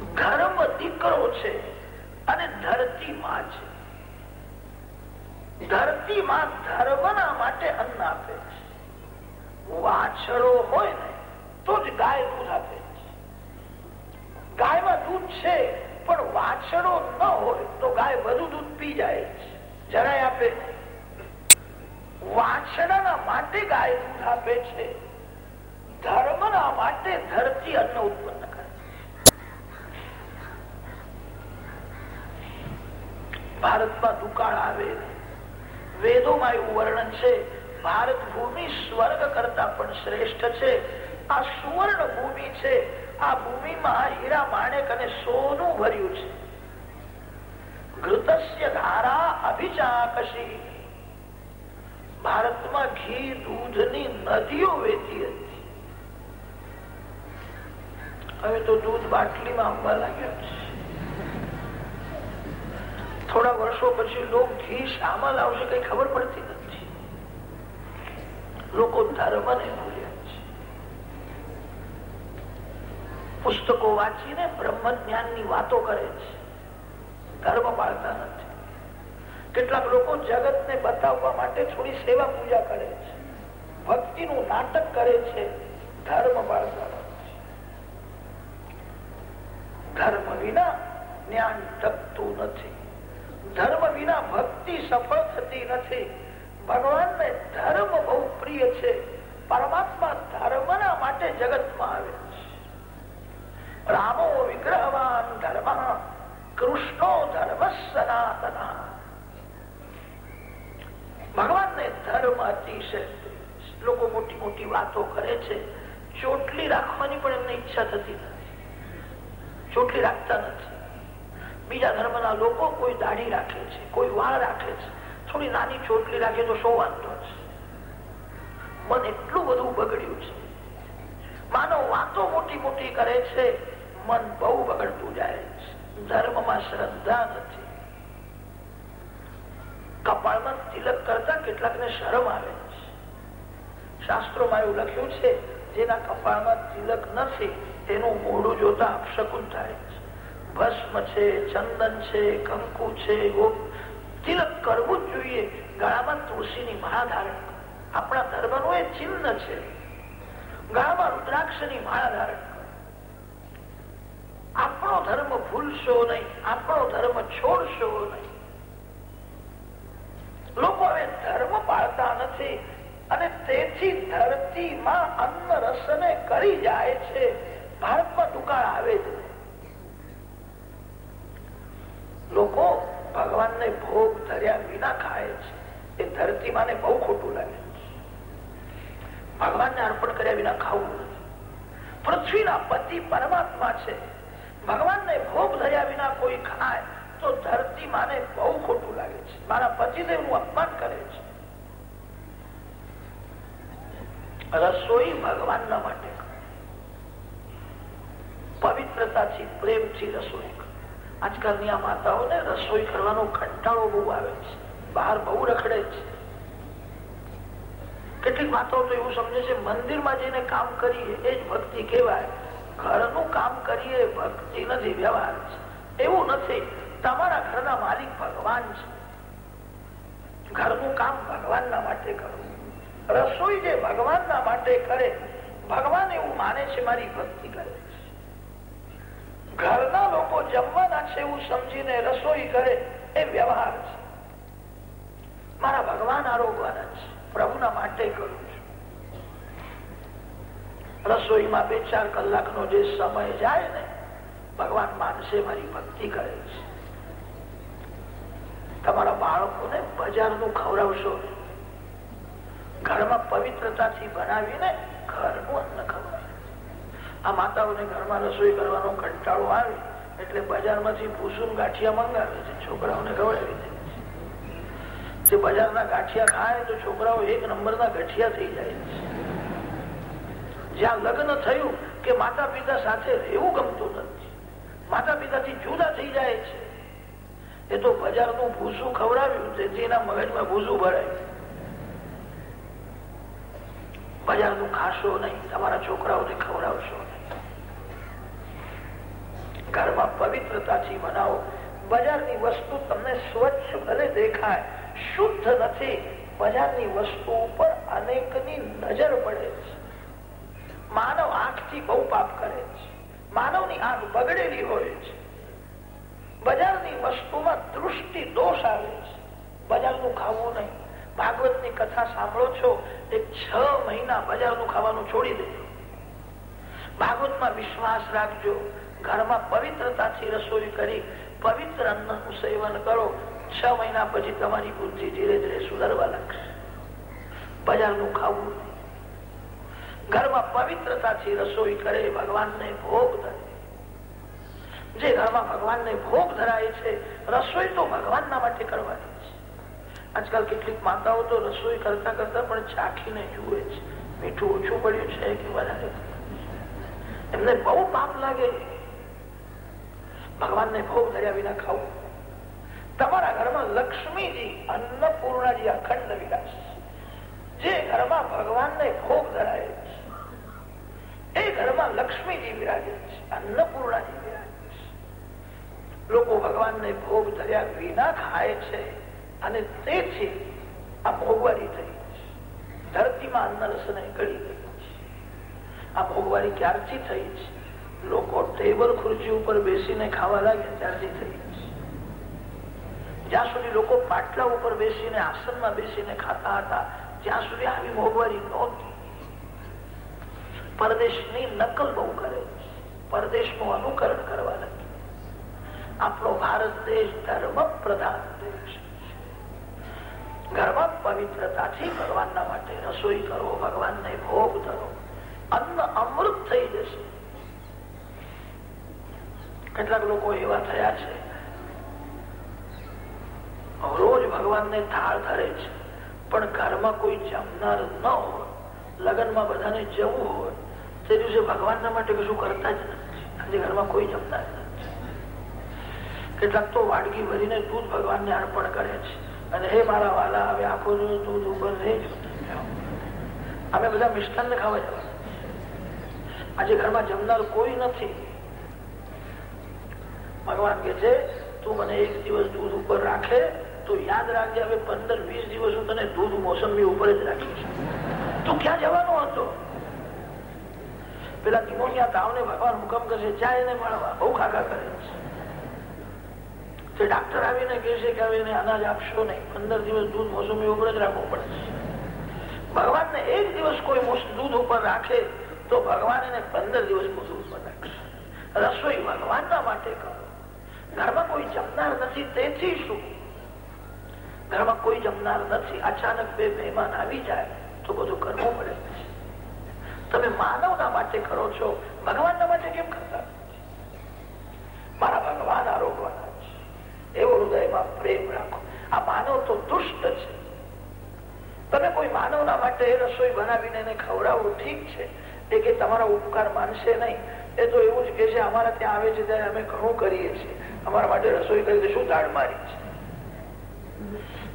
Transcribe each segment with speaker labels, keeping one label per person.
Speaker 1: ધર્મ દીકરો છે અને ધરતી માં છે. ધરતી માં ધર્મના માટે અન્ન આપે છે. વાછડો હોય ને, તો જ ગાય દૂધ આપે છે. ગાયમાં દૂધ છે, પણ વાછડો ન હોય તો ગાય વધુ દૂધ પી જાય છે. જરાય આપે વાછડાના માટે ગાય દૂધ આપે છે. ધર્મના માટે ધરતી અન્ન ઉત્પન્ન કરે ભારતમાં દુકાળ આવે. વેદોમાં એવું વર્ણન છે, ભારત ભૂમિ સ્વર્ગ કરતા પણ શ્રેષ્ઠ છે. આ સુવર્ણ ભૂમિ છે. આ ભૂમિમાં હીરા માણેક અને સોનું ભર્યું છે. ઘૃતસ્ય ધારા અભિચાકશી ભારતમાં ઘી દૂધની નદીઓ વેતી હતી. હવે તો દૂધ બાટલીમાં આવવા લાગ્યું છે. થોડા વર્ષો પછી લોક ઘી શામાં લાવશે કઈ ખબર પડતી નથી. લોકો ધર્મને ભૂલ્યા પુસ્તકો વાંચીને બ્રહ્મ જ્ઞાનની વાતો કરે છે. ધર્મ પાળતા નથી. કેટલાક લોકો જગત ને બતાવવા માટે થોડી સેવા પૂજા કરે છે. ભક્તિ નું નાટક કરે છે. ધર્મ પાળતા નથી. ધર્મ વિના જ્ઞાન ટકતું નથી. ધર્મ વિના ભક્તિ સફળ થતી નથી. ભગવાનને ધર્મ બહુ પ્રિય છે. પરમાત્મા ધર્મના માટે જગતમાં આવે છે. રામો વિગ્રહવાન ધર્મ, કૃષ્ણો ધર્મ સનાતન. ભગવાનને ધર્મ અતિશય લોકો મોટી મોટી વાતો કરે છે. ચોટલી રાખવાની પણ એમને ઈચ્છા થતી નથી. ચોટલી રાખતા નથી. બીજા ધર્મના લોકો કોઈ દાઢી રાખે છે, કોઈ વાળ રાખે છે. થોડી નાની ચોટલી રાખે તો શું વાંધો છે? મન એટલું બધું બગડ્યું છે. માનો વાતો મોટી મોટી કરે છે, મન બહુ બગડતું જાય છે. ધર્મમાં શ્રદ્ધા નથી. કપાળમાં તિલક કરતા કેટલાક ને શરમ આવે છે. શાસ્ત્રોમાં એવું લખ્યું છે, જેના કપાળમાં તિલક નથી, તેનું મોઢું જોતા અપશકુન થાય છે. ભસ્મ છે, ચંદન છે, કંકુ છે તિલક કરવું જ જોઈએ. ગળામાં તુલસીની માળા ધારણ આપણા ધર્મનું એ ચિહ્ન છે. ગળામાં રુદ્રાક્ષની માળા ધારણ આપણો ધર્મ ભૂલશો નહીં. આપણો ધર્મ છોડશો નહીં. લોકો હવે ધર્મ પાળતા નથી અને તેથી ધરતીમાં અન્ન રસને કરી જાય છે. ભારતમાં દુકાળ આવે જ નહીં લોકો ભગવાનને ભોગ ધર્યા વિના ખાય છે. એ ધરતી માને બહુ ખોટું લાગે છે. ભગવાનને અર્પણ કર્યા વિના ખાવું નથી. પૃથ્વીના પતિ પરમાત્મા છે. ભગવાનને ભોગ ધર્યા વિના કોઈ ખાય તો ધરતી માને બહુ ખોટું લાગે છે. મારા પતિદેવનું અપમાન કરે છે. રસોઈ ભગવાનના માટે. પવિત્રતાથી પ્રેમથી રસોઈ. આજકાલની આ માતાઓને રસોઈ કરવાનો કંટાળો બહુ આવે છે. બહાર બહુ રખડે છે. કેટલીક માતાઓ તો એવું સમજે છે, મંદિરમાં જઈને કામ કરીએ, એ જ ભક્તિ કહેવાય. ઘરનું કામ કરીએ ભક્તિ નથી વ્યવહાર છે. એવું નથી. તમારા ઘરના માલિક ભગવાન છે. ઘરનું કામ ભગવાનના માટે કરવું રસોઈ જે ભગવાનના માટે કરે, ભગવાન એવું માને છે, મારી ભક્તિ કરે. ઘરના લોકો જમવાના છે એવું સમજીને રસોઈ કરે એ વ્યવહાર છે. મારા ભગવાન આરોગવાના છે. પ્રભુના માટે કરું રસોઈમાં બે ચાર કલાકનો જે સમય જાય ને, ભગવાન માનસે મારી ભક્તિ કરે છે. તમારા બાળકોને બજારનું ખવડાવશો. ઘરમાં પવિત્રતાથી બનાવીને ઘરનું અન્ન ખવડાવે આ માતાઓને ઘરમાં રસોઈ કરવાનો કંટાળો આવે એટલે બજારમાંથી ભૂસુમ ગાંઠિયા મંગાવે છે. છોકરાઓને ખવડાવી દે છે. બજારના ગાંઠિયા ખાય તો છોકરાઓ એક નંબરના ગઠિયા થઈ જાય જ્યાં લગ્ન થયું કે માતા પિતા સાથે રહેવું ગમતું નથી. માતા પિતાથી જુદા થઈ જાય છે. એ તો બજારનું ભૂસું ખવડાવ્યું તેથી એના મગજમાં ભૂસું ભરાય બજારનું ખાશો નહીં, તમારા છોકરાઓને ખવડાવશો. ઘરમાં પવિત્રતાથી બનાવો બજારની વસ્તુ તમને સ્વચ્છ ભલે દેખાય, શુદ્ધ નથી, બજારની વસ્તુ ઉપર અનેકની નજર પડે છે. માનવ આંખથી બહુ પાપ કરે છે. માનવની આંખ બગડેલી હોય છે. બજારની વસ્તુમાં દૃષ્ટિ દોષ આવે છે. બજારનું ખાવું નહીં. ભાગવતની કથા સાંભળો છો એક છ મહિના બજારનું ખાવાનું છોડી દેજો. ભાગવતમાં વિશ્વાસ રાખજો. ઘરમાં પવિત્રતાથી રસોઈ કરી, પવિત્ર અન્નનું સેવન કરો, છ મહિના પછી તમારી બુદ્ધિ ધીરે ધીરે સુધારવા લાગશે. બજારનું ખાવું ઘરમાં પવિત્રતાથી રસોઈ કરે, ભગવાનને ભોગ ધરે જે ઘરમાં ભગવાનને ભોગ ધરાય છે, રસોઈ તો ભગવાનના માટે કરવાની છે આજકાલ કેટલીક માતાઓ તો રસોઈ કરતા કરતા પણ ચાખીને જુએ છે. મીઠું ઓછું પડ્યું છે કે વધારે એમને બહુ પાપ લાગે ભગવાનને ભોગ ધર્યા વિના ખાવું. તમારા ઘરમાં લક્ષ્મીજી અન્નપૂર્ણાજી અખંડ વિલાસ. જે ઘરમાં ભગવાનને ભોગ ધરાય છે, એ ઘરમાં લક્ષ્મીજી વિરાજે છે, અન્નપૂર્ણાજી વિરાજે છે. લોકો ભગવાનને ભોગ ધર્યા વિના ખાય છે અને તેથી આ ભોગવારી થઈ છે. ધરતીમાં અન્ન રસને ગળી ગઈ છે. આ ભોગવારી ક્યારથી થઈ છે? લોકો ટેબલ ખુરશી ઉપર બેસીને ખાવા લાગ્યા ત્યારથી થઈ જ્યાં સુધી લોકો પાટલા ઉપર બેસીને આસનમાં બેસીને ખાતા હતા, ત્યાં સુધી આવી મોંઘવારી નહોતી. પરદેશની નકલ બહુ કરે પરદેશનું અનુકરણ કરવા લાગે આપણો ભારત દેશ ધર્મ પ્રધાન દેશ ઘરમાં પવિત્રતાથી ભગવાનના માટે રસોઈ કરો, ભગવાનને ભોગ ધરો. અન્ન અમૃત થઈ જશે. કેટલાક લોકો એવા થયા છે. રોજ ભગવાનને થાળ ધરે છે. પણ ઘરમાં કોઈ જમનાર ન હોય, લગ્નમાં બધાને જવું હોય, તે દિવસે ભગવાનના માટે કશું કરતા જ નથી. ઘરમાં કોઈ જમનાર કેટલાક તો વાડકી ભરીને દૂધ ભગવાનને અર્પણ કરે છે. અને હે મારા વાલા, હવે આખો દૂધ ઉપર રહેજો. અમે બધા મિષ્ટાનને ખાવા જવા આજે ઘરમાં જમનાર કોઈ નથી. ભગવાન કે છે, તું મને એક દિવસ દૂધ ઉપર રાખે, તો યાદ રાખજે હવે પંદર વીસ દિવસ હું તને દૂધ મોસંબી ઉપર જ રાખીશ. તું ક્યાં જવાનો હતો? પેલા નિમોનિયા તાવને ભગવાન હુકમ કરશે જાય એને મળવા. બહુ ખાખા કરે છે. તે ડાક્ટર આવીને કહે કે હવે એને અનાજ આપશો નહીં. પંદર દિવસ દૂધ મોસંબી ઉપર જ રાખવું પડે ભગવાનને એક દિવસ કોઈ દૂધ ઉપર રાખે, તો ભગવાન એને પંદર દિવસ દૂધ ઉપર રાખશે. રસોઈ ભગવાનના માટે કરો. ઘરમાં કોઈ જમનાર નથી, તેથી શું? ઘરમાં કોઈ જમનાર નથી, અચાનક બે મહેમાન આવી જાય, તો બધું કરવું પડે તમે માનવના માટે કરો છો, ભગવાનના માટે કેમ કરતા મારા ભગવાન આરોગવાના છે. એવો હૃદયમાં પ્રેમ રાખો. આ માનવ તો દુષ્ટ છે. તમે કોઈ માનવના માટે રસોઈ બનાવીને એને ખવડાવવું ઠીક છે. એ કે તમારા ઉપકાર માનશે નહીં. એ તો એવું જ કે છે, અમારા ત્યાં આવે છે ત્યારે અમે ઘણું કરીએ છીએ. અમારા માટે રસોઈ કરી શું ધાડ મારી છે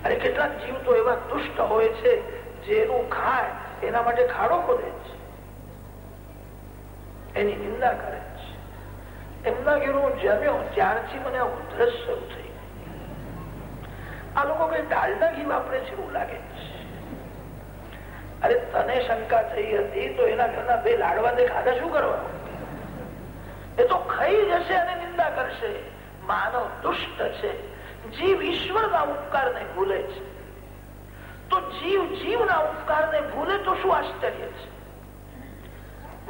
Speaker 1: અને કેટલાક જીવ તો એવા દુષ્ટ હોય છે જેનું ખાય, એના માટે ખાડો ખોદે છે. એની નિંદા કરે છે. એમના ઘેર હું જમ્યો ત્યારથી મને ઉધરસ શરૂ થઈ આ લોકો કઈ ડાલના ઘી વાપરે છે એવું લાગે છે. અરે તને શંકા થઈ હતી તો એના ઘરના બે લાડવા દે ખાધા શું કરવા? એ તો ખાઈ જશે અને નિંદા કરશે. માનવ દુષ્ટ છે. જીવ ઈશ્વરના ઉપકારને ભૂલે છે. તો જીવ જીવના ઉપકારને ભૂલે તો શું આશ્ચર્ય છે?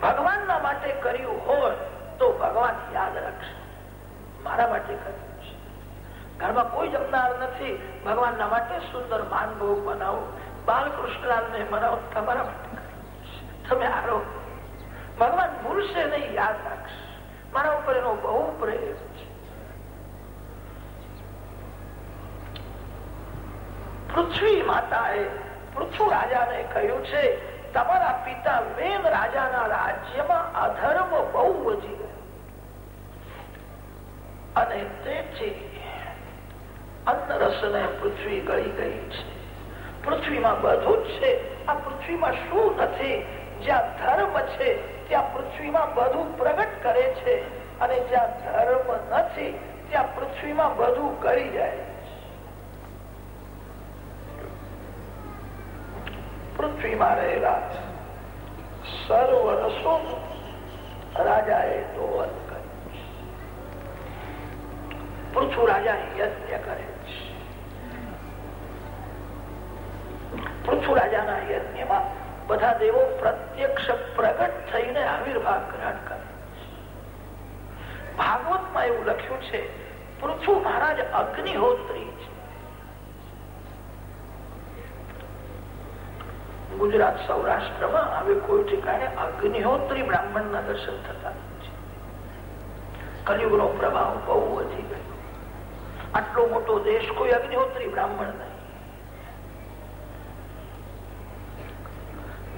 Speaker 1: ભગવાનના માટે કર્યું હોય તો ભગવાન યાદ રાખશે. મારા માટે કર્યું છે. ઘરમાં કોઈ જમનાર નથી. ભગવાનના માટે સુંદર માનભોગ બનાવો. બાલકૃષ્ણલાલ ને મનાવો. તમારા માટે તમે આરો ભગવાન ભૂલશે નહીં, યાદ રાખશે. મારા ઉપર એનો બહુ પ્રેમ છે. પૃથ્વી માતાએ પૃથ્વી રાજાને કહ્યું છે, તમારા પિતા વેદ રાજાના રાજ્યમાં અધર્મ બહુ વધી અને તેથી અન્નરસને પૃથ્વી ગળી ગઈ છે. પૃથ્વીમાં બધું જ છે. આ પૃથ્વીમાં શું નથી? જ્યાં ધર્મ છે ત્યાં પૃથ્વીમાં બધું પ્રગટ કરે છે અને જ્યાં ધર્મ નથી, ત્યાં પૃથ્વીમાં બધું કરી જાય પૃથ્વીમાં રહેલા સર્વ રસો રાજાએ દોહન કર્યું રાજા યજ્ઞ કરે છે. પૃથ્વી રાજાના યજ્ઞમાં બધા દેવો પ્રત્યક્ષ પ્રગટ થઈને આવિર્ભાવ ગ્રહણ કરે. ભાગવતમાં એવું લખ્યું છે પૃથ્વી મહારાજ અગ્નિહોત્રી છે. ગુજરાત સૌરાષ્ટ્રમાં હવે કોઈ ઠેકાણે અગ્નિહોત્રી બ્રાહ્મણ ના દર્શન થતા કલયુગ નો પ્રભાવ બહુ વધી ગયો. આટલો મોટો દેશ કોઈ અગ્નિહોત્રી બ્રાહ્મણ નહીં.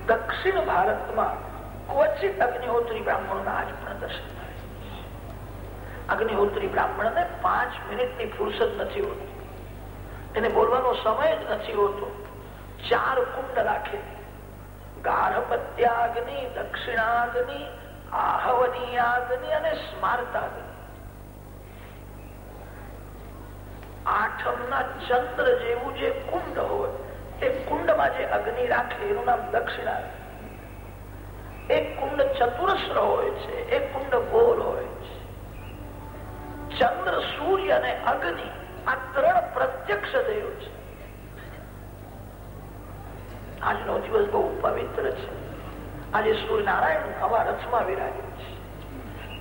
Speaker 1: દક્ષિણ ભારતમાં ક્વચિત અગ્નિહોત્રી બ્રાહ્મણોના આજ પણ દર્શન થાય અગ્નિહોત્રી બ્રાહ્મણને પાંચ મિનિટની ફુરસદ નથી હોતી. એને બોલવાનો સમય જ નથી હોતો. ચાર કુંડ રાખે. ગાર્હપત્યાગ્નિ દક્ષિણાગ્નિ, આહવનીયાગ્નિ અને સ્માર્તાગ્નિ. આઠમના ચંદ્ર જેવું જે જે અગ્નિ રાખે એનું નામ દક્ષિણા એક કુંડ ચતુરસ્ર હોય છે, એક કુંડ ગોળ હોય છે. ચંદ્ર, સૂર્ય અને અગ્નિ આ ત્રણ પ્રત્યક્ષ દેવ છે. આજનો દિવસ બહુ પવિત્ર છે. આજે સૂર્યનારાયણ હવા રથમાં વિરાજ્યું છે.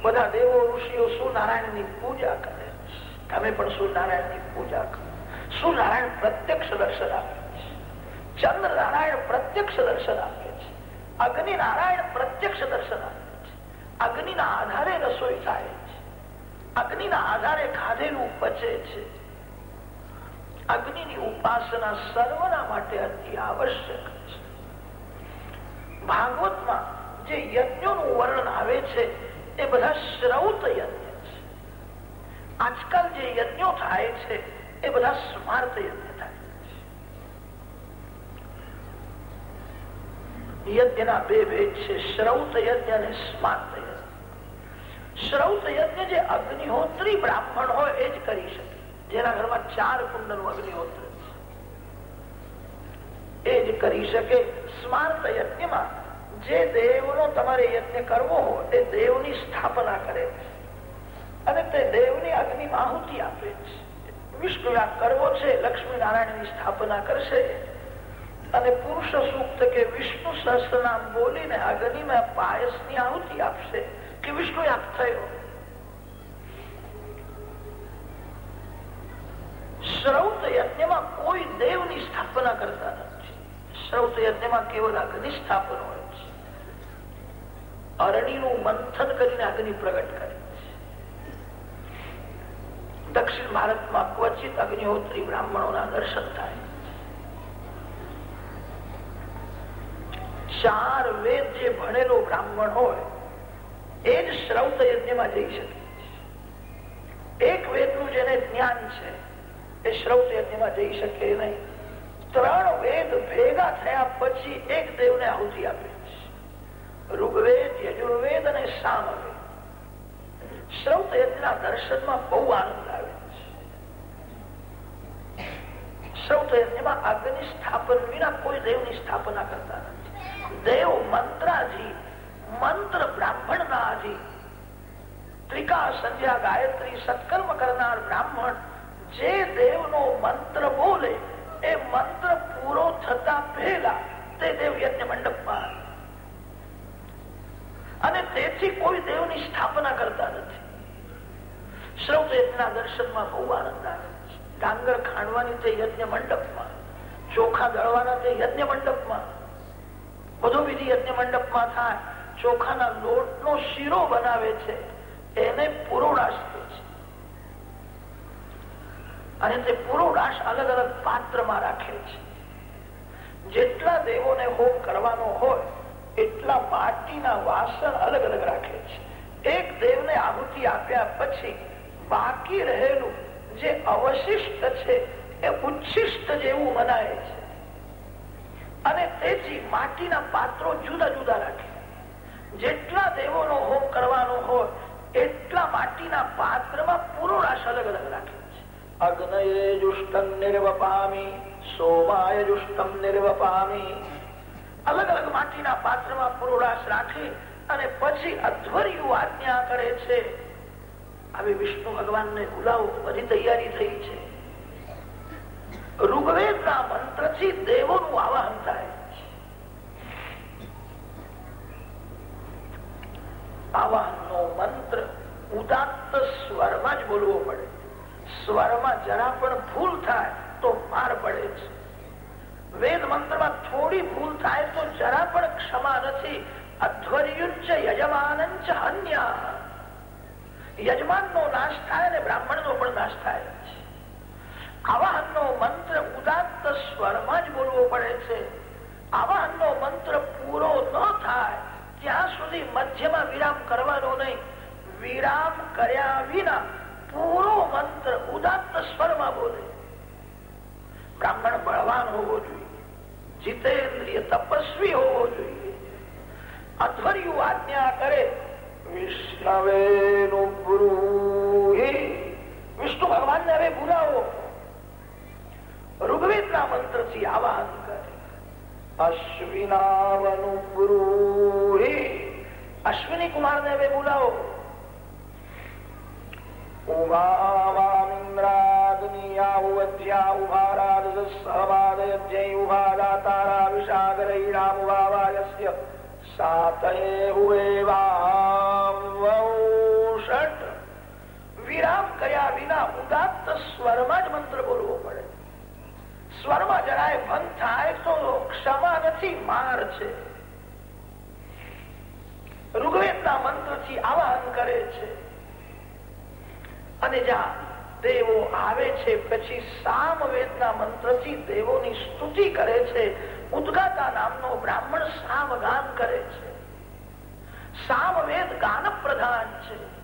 Speaker 1: બધા દેવો, ઋષિઓ સૂર્યનારાયણની પૂજા કરે તમે પણ સૂર્યનારાયણની પૂજા કરો. સૂર્યનારાયણ પ્રત્યક્ષ દર્શન આપે ચંદ્ર નારાયણ પ્રત્યક્ષ દર્શન આપે છે. અગ્નિ નારાયણ પ્રત્યક્ષ દર્શન આપે છે. અગ્નિના આધારે રસોઈ થાય છે. અગ્નિના આધારે ખાધેલું પચે છે. અગ્નિની ઉપાસના સર્વના માટે અતિ આવશ્યક છે. ભાગવતમાં જે યજ્ઞોનું વર્ણન આવે છે, એ બધા શ્રૌત યજ્ઞ છે. આજકાલ જે યજ્ઞો થાય છે, એ બધા સ્માર્ત યજ્ઞ થાય છે યજ્ઞના બે ભેદ છે. શ્રૌત યજ્ઞ અને સ્માર્ત યજ્ઞ. શ્રૌત યજ્ઞ જે અગ્નિહોત્રી બ્રાહ્મણ હોય એ જ કરી શકે. જેના ઘરમાં ચાર કુંડનું અગ્નિહોત્ર એ જ કરી શકે સ્માર્ત યજ્ઞમાં. જે દેવનો તમારે યજ્ઞ કરવો હોય એ દેવની સ્થાપના કરે છે. અને તે દેવની અગ્નિ આહુતિ આપે છે. વિષ્ણુ કરવો છે લક્ષ્મી નારાયણની સ્થાપના કરશે. અને પુરુષ સૂક્ત કે વિષ્ણુ સહસ્ત્ર નામ બોલીને અગ્નિમાં પાયસની આહુતિ આપશે કે વિષ્ણુ આપ થયો. શ્રૌત યજ્ઞમાં કોઈ દેવની સ્થાપના કરતા નથી. શ્રૌત યજ્ઞમાં કેવળ અગ્નિ સ્થાપન હોય છે. અરણીનું મંથન કરીને અગ્નિ પ્રગટ કરે દક્ષિણ ભારતમાં ક્વચિત અગ્નિહોત્રી બ્રાહ્મણોના દર્શન થાય. ચાર વેદ જે ભણેલો બ્રાહ્મણ હોય, એ જ શ્રૌત યજ્ઞમાં જઈ શકે એક વેદનું જેને જ્ઞાન છે, એ શ્રૌત યજ્ઞમાં જઈ શકે નહીં. ત્રણ વેદ ભેગા થયા પછી એક દેવને આહુતિ આપે છે. ઋગ્વેદ, યજુર્વેદ અને સામવેદ. શ્રૌત યજ્ઞના દર્શનમાં બહુ આનંદ આવે છે. શ્રૌત યજ્ઞમાં અગ્નિ સ્થાપન વિના કોઈ દેવની સ્થાપના કરતા નથી. દેવ મંત્રાજી, મંત્ર બ્રાહ્મણ ના આધી ત્રિકા સંધ્યા ગાયત્રી સત્કર્મ કરનાર બ્રાહ્મણ, જે દેવનો મંત્ર બોલે, એ મંત્ર પૂરો થતા પહેલા તે દેવ યજ્ઞ મંડપમાં અને તેથી કોઈ દેવની સ્થાપના કરતા નથી. શ્રૌત યજ્ઞના દર્શનમાં બહુ આનંદ આવે છે. ડાંગર ખાણવાની તે યજ્ઞ મંડપમાં, ચોખા દળવાના તે યજ્ઞ મંડપમાં બધો વિધિ યજ્ઞ મંડપમાં થાય, ચોખાના લોટનો શીરો બનાવે છે, એને પુરોડાશ કહે છે. અને તે પુરોડાશ અલગ અલગ પાત્રમાં રાખે છે. જેટલા દેવોને હોમ કરવાનો હોય, એટલા માટીના વાસણ અલગ અલગ રાખે છે. એક દેવને આહુતિ આપ્યા પછી, બાકી રહેલું જે અવશિષ્ટ છે, એ ઉચ્છિષ્ટ જેવું મનાય છે. અને તેથી માટીના પાત્રો જુદા જુદા રાખે. જેટલા દેવોનો હોમ કરવાનો હોય એટલા માટીના પાત્રમાં પુરુષ અલગ અલગ રાખે છે. અગ્નયે જુષ્ટમ નિર્વપામી સોમાય જુષ્ટમ નિર્વપામી. અલગ અલગ માટીના પાત્રમાં પુરોડાશ રાખી અને પછી અધ્વર્યુ આજ્ઞા કરે છે. આવી વિષ્ણુ ભગવાન ને બોલાવો બધી તૈયારી થઈ છે. ઋગ્વેદ ના મંત્રથી દેવો નું આવાહન થાય આવાહન નો મંત્ર ઉદાત્ત સ્વરમાં જ બોલવો પડે. સ્વરમાં જરા પણ ભૂલ થાય તો માર પડે છે. વેદ મંત્રમાં થોડી ભૂલ થાય તો જરા પણ ક્ષમા નથી. અધ્વર્યુચ્ચ યજમાન હન્યા. યજમાન નો નાશ થાય અને બ્રાહ્મણ નો પણ નાશ થાય. છે આવાહન નો મંત્ર ઉદાત્ત સ્વરમાં જ બોલવો પડે છે. આવાહન નો મંત્ર પૂરો ન થાય, ત્યાં સુધી મધ્યમાં વિરામ કરવાનો નહીં. વિરામ કર્યા વિના પૂરો મંત્ર ઉદાત્ત સ્વરમાં બોલે. બ્રાહ્મણ બળવાન હોવો જોઈએ, જીતેન્દ્રિય તપસ્વી હોવો જોઈએ. અધ્વર્યું આજ્ઞા કરે વિષ્ણવે વિષ્ણુ ભગવાન ને હવે બોલાવો ઋગ્વેદ ના મંત્રથી આવાહન કરે અશ્વિનાવનુબ્રુહી અશ્વિની કુમાર ને હવે બોલાવો. વિરામ કર્યા વિના ઉદાત્ત સ્વરમાં જ મંત્ર બોલવો પડે. સ્વરમાં જરાય ભંગ થાય તો ક્ષમા નથી, માર છે. ઋગ્વેદ ના મંત્રથી આવાહન કરે છે. અને જ્યાં દેવો આવે છે, પછી સામવેદ ના મંત્રથી દેવોની સ્તુતિ કરે છે. ઉદગાતા નામનો બ્રાહ્મણ સામગાન કરે છે. સામવેદ ગાન પ્રધાન છે.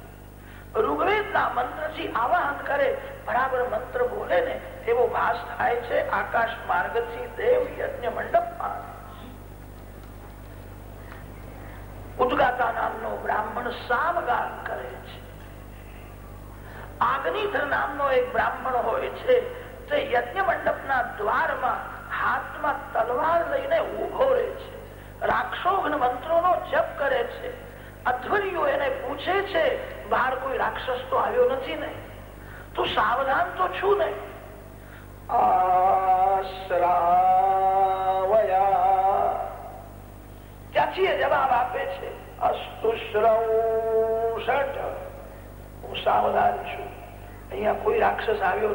Speaker 1: ઋગ્વેદ ના મંત્રથી આવાહન કરે. બરાબર મંત્ર બોલે ને એવો ભાસ થાય છે, આકાશ માર્ગથી દેવ યજ્ઞ મંડપમાં. ઉદગાતા નામનો બ્રાહ્મણ સાવગાન કરે છે. આગ્નિધર નામનો એક બ્રાહ્મણ હોય છે, તે યજ્ઞ મંડપના દ્વારમાં હાથમાં તલવાર લઈને ઊભો રહે છે. રાક્ષોઘ્ન મંત્રોનો જપ કરે છે. અધ્વર્યો એને પૂછે છે બહાર કોઈ રાક્ષસ તો આવ્યો નથી ને? તું સાવધાન તો છું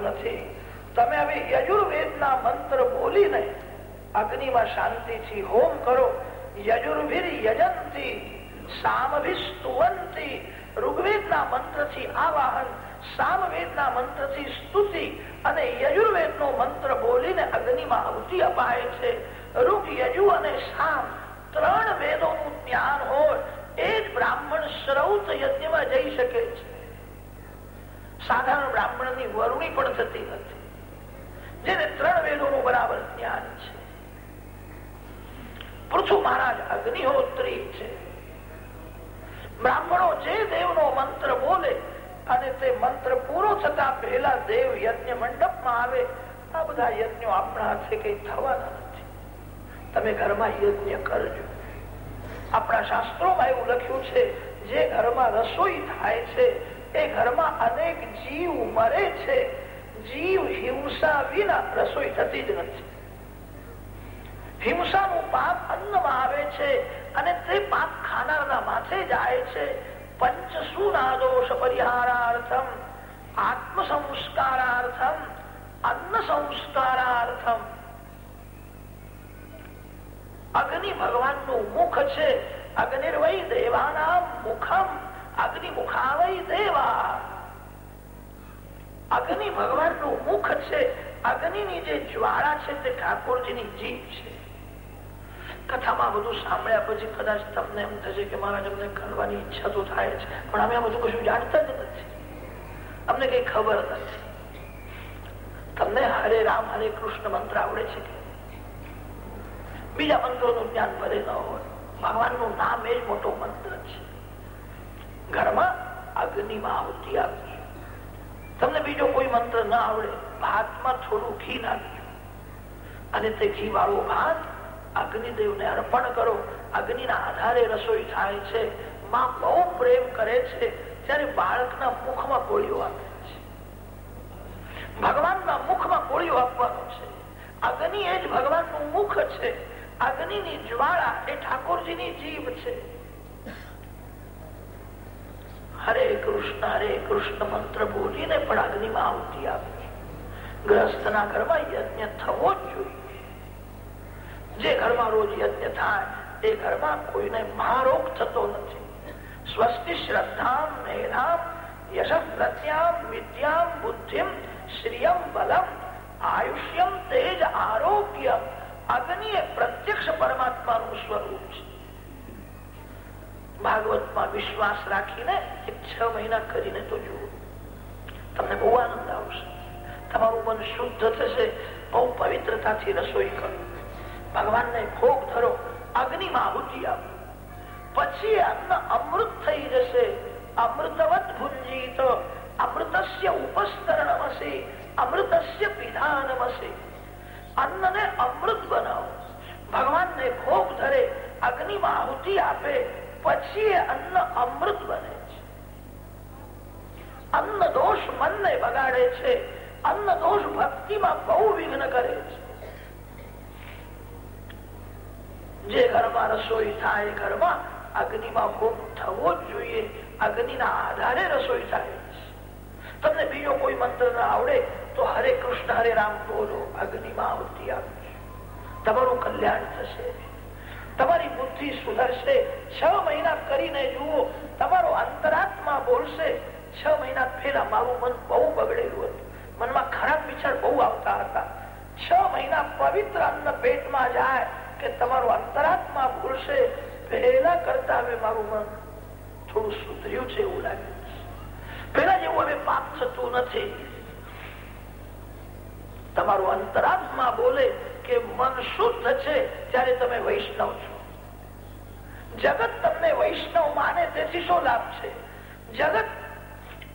Speaker 1: નથી. તમે હવે યજુર્વેદ ના મંત્ર બોલીને અગ્નિમાં શાંતિથી હોમ કરો. યજુર્ભીર યજંતી સામભિસ્તુવંતી ઋગ્વેદ ના મંત્રથી આવાહન સામવેદ ના મંત્રથી સ્તુતિ અને યજુર્વેદ નો મંત્ર બોલીને અગ્નિમાં આવતી અપાય છે. ઋગ યજુ અને સામ ત્રણ વેદો નું જ્ઞાન હોય એ જ બ્રાહ્મણ શ્રૌત યજ્ઞમાં જઈ શકે છે. સાધારણ બ્રાહ્મણની વરુણી પણ થતી નથી. જેને ત્રણ વેદો નું બરાબર જ્ઞાન છે. પૃથુ મહારાજ અગ્નિહોત્રી છે. બ્રાહ્મણો જે દેવનો મંત્ર બોલે અને તે મંત્ર પૂરો થતા પહેલા દેવ યજ્ઞ મંડપમાં આવે. આ બધા યજ્ઞો આપણા હાથે કઈ થવાના નથી. તમે ઘરમાં યજ્ઞ કરજો. આપણા શાસ્ત્રોમાં એવું લખ્યું છે, જે ઘરમાં રસોઈ થાય છે, એ ઘરમાં અનેક જીવ મરે છે. જીવ હિંસા વિના રસોઈ થતી જ નથી. હિંસાનું પાપ અન્નમાં આવે છે અને તે પાપ ખાનારના માથે જાય છે. પંચ સુનાદોષ પરિહારાર્થમ આત્મ સંસ્કારાર્થમ અન્ન સંસ્કારાર્થમ અગ્નિ ભગવાનનું મુખ છે અગ્નિર્વય દેવાના મુખમ અગ્નિ મુખાવય દેવા અગ્નિ ભગવાનનું મુખ છે અગ્નિ ની જે જ્વાળા છે તે ઠાકોરજીની જીભ છે કથામાં બધું સાંભળ્યા પછી કદાચ તમને એમ થશે કે મારા અમને કરવાની ઈચ્છા તો થાય છે પણ અમે આ બધું કશું જાણતા જ નથી. અમને કઈ ખબર નથી. તમને હરે રામ, હરે કૃષ્ણ મંત્ર આવડે છે કે? બીજા મંત્રો નું જ્ઞાન ભરે ન હોય ભગવાનનું નામ એ જ મોટો મંત્ર છે. ઘરમાં અગ્નિમાં આવતી આપજો તમને બીજો કોઈ મંત્ર ના આવડે, ભાતમાં થોડું ઘી નાખ્યું અને તે ઘી વાળો ભાત અગ્નિદેવને અર્પણ કરો. અગ્નિના આધારે રસોઈ થાય છે. માં બહુ પ્રેમ કરે છે. ત્યારે બાળકના મુખમાં ગોળીઓ આપે છે. ભગવાનના મુખમાં ગોળીઓ આપવાનું છે. અગ્નિ એ જ ભગવાનનું મુખ છે. અગ્નિની જ્વાળા એ ઠાકોરજીની જીભ છે. હરે કૃષ્ણ હરે કૃષ્ણ મંત્ર બોલીને પણ અગ્નિમાં આવતી આપી ગ્રસ્તના ઘરમાં યજ્ઞ થવો જ જોઈએ. જે ઘરમાં રોજ યજ્ઞ થાય, એ ઘરમાં કોઈને મહારોગ થતો નથી. સ્વસ્તિ શ્રદ્ધામ મેધામ યશ પ્રત્યામ વિદ્યામ બુદ્ધિમ, શ્રિયમ, બલમ, આયુષ્યમ તેજ આરોગ્ય, અગ્નિ એ પ્રત્યક્ષ પરમાત્માનું સ્વરૂપ છે. ભાગવતમાં વિશ્વાસ રાખીને એક છ મહિના કરીને તો જુઓ. તમને બહુ આનંદ આવશે. તમારું મન શુદ્ધ થશે, બહુ પવિત્રતાથી રસોઈ કરો. ભગવાનને ભોગ ધરો, અગ્નિમાં આહુતિ આપો. પછી અન્ન અમૃત થઈ જશે. અમૃતવત ભુંજીત, અમૃતસ્ય ઉપસ્તરણમસે, અમૃતસ્ય પિધાનમસે. અન્નને અમૃત બનાવો. ભગવાનને ભોગ ધરે, અગ્નિમાં આહુતિ આપે, પછી અન્ન અમૃત બને છે. અન્ન દોષ મનને બગાડે છે. અન્ન દોષ ભક્તિમાં બહુ વિઘ્ન કરે છે. જે ઘરમાં રસોઈ થાય, ઘરમાં અગ્નિમાં હોમ થવો જ જોઈએ. અગ્નિના આધારે રસોઈ થાય. તમને બીજો કોઈ મંત્ર ના આવડે, તો હરે કૃષ્ણ, હરે રામ બોલો, અગ્નિમાં આવતી આવશે તમારું કલ્યાણ થશે. તમારી બુદ્ધિ સુધરશે. છ મહિના કરીને જુઓ, તમારો અંતરાત્મા બોલશે. છ મહિના પહેલા મારું મન બહુ બગડેલું હતું. મનમાં ખરાબ વિચાર બહુ આવતા હતા. છ મહિના પવિત્ર અન્ન પેટમાં જાય કે તમારું અંતરાત્મા ભૂલશે પહેલા કરતા હવે મારું મન થોડું સુધર્યું છે એવું લાગે પેલા જેવું હવે પાપ થતું નથી. તમારું અંતરાત્મા બોલે કે મન શુદ્ધ છે ત્યારે તમે વૈષ્ણવ છો. જગત તમને વૈષ્ણવ માને તેથી શું લાભ છે? જગત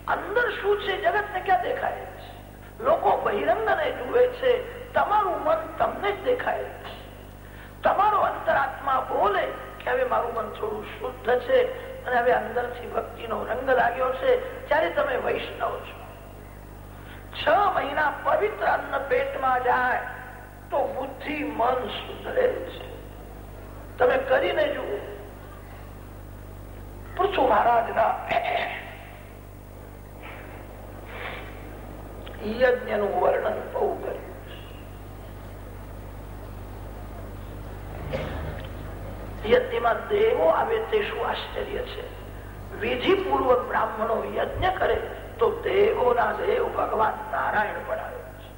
Speaker 1: અંદર શું છે? જગત ને ક્યાં દેખાય છે? લોકો બહિરંગ ને જુએ છે. તમારું મન તમને જ દેખાય છે. તમારો અંતરાત્મા બોલે કે હવે મારું મન થોડું શુદ્ધ છે અને હવે અંદરથી ભક્તિનો રંગ લાગ્યો છે. ત્યારે તમે વૈષ્ણવ છો, છ મહિના પવિત્ર અન્ન પેટમાં જાય તો બુદ્ધિ મન સુધરે છે. તમે કરીને જુઓ. પૃથુ મહારાજના. યજ્ઞનું વર્ણન બહુ કર્યું. યજ્ઞમાં દેવો આવે તે શું આશ્ચર્ય છે? વિધિ પૂર્વક બ્રાહ્મણો યજ્ઞ કરે તો દેવોના દેવ ભગવાન નારાયણ પણ આવે છે.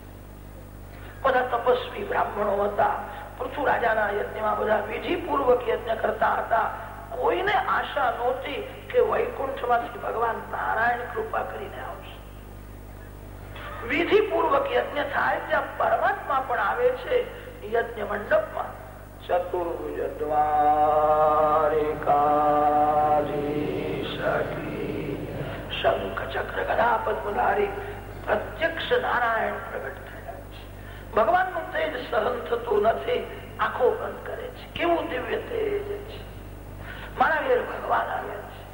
Speaker 1: બધા તપસ્વી બ્રાહ્મણો હતા. પૃથ્વી રાજાના યજ્ઞમાં બધા વિધિ પૂર્વક યજ્ઞ કરતા હતા. કોઈને આશા નહોતી કે વૈકુંઠમાંથી ભગવાન નારાયણ કૃપા કરીને આવશે. વિધિ પૂર્વક યજ્ઞ થાય ત્યાં પરમાત્મા પણ આવે છે. યજ્ઞ મંડપમાં ચતુર્ભુજ શંખ ચક્ર ગદા પદ્મધારી પ્રત્યક્ષ નારાયણ પ્રગટ થયા છે. ભગવાનનું તેજ સહન થતું નથી, આંખો બંધ કરે છે. કેવું દિવ્ય તેજ છે? મારા ઘેર ભગવાન આવ્યા છે.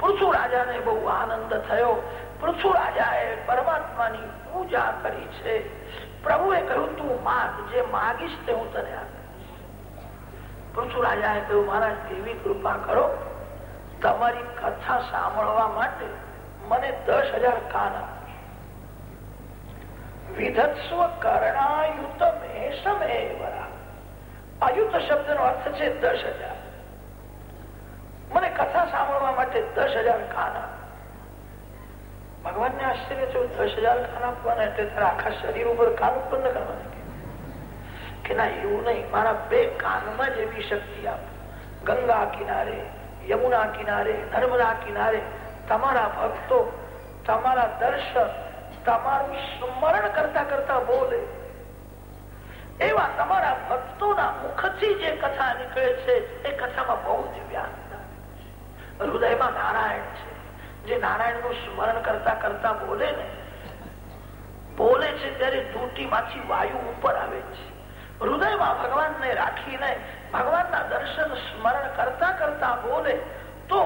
Speaker 1: પૃથુ રાજાને બહુ આનંદ થયો. પૃથુ રાજાએ પરમાત્માની પૂજા કરી છે. પ્રભુએ કહ્યું, તું માગ, જે માગીશ તે હું તને આપીશ. પૃથુ રાજાએ કહ્યું, મહારાજ એવી કૃપા કરો. તમારી કથા સાંભળવા માટે મને દસ હજાર કાન આપો વિધત્સ્વ કર્ણાયુત અયુત શબ્દ નો અર્થ છે દસ હજાર. મને કથા સાંભળવા માટે દસ હજાર કાન ભગવાન ને આશ્ચર્ય છે દસ હજાર કાન આપવાના એટલે તારા આખા શરીર ઉપર કાન ઉત્પન્ન કરવાના. કે ના એવું નહીં મારા બે કાનમાં જ એવી શક્તિ આપ. ગંગા કિનારે, યમુના કિનારે, નર્મદા કિનારે તમારા ભક્તો, તમારા દર્શક, તમારું સ્મરણ કરતા કરતા બોલે. એવા તમારા ભક્તોના મુખથી જે કથા નીકળે છે, એ કથામાં બહુ જ દિવ્યાંત હૃદયમાં નારાયણ છે. જે નારાયણનું સ્મરણ કરતા કરતા બોલે ને, બોલે છે ત્યારે દૂટીમાંથી વાયુ ઉપર આવે છે. હૃદયમાં ભગવાનને રાખીને ભગવાનના દર્શન સ્મરણ કરતા કરતા બોલે, તો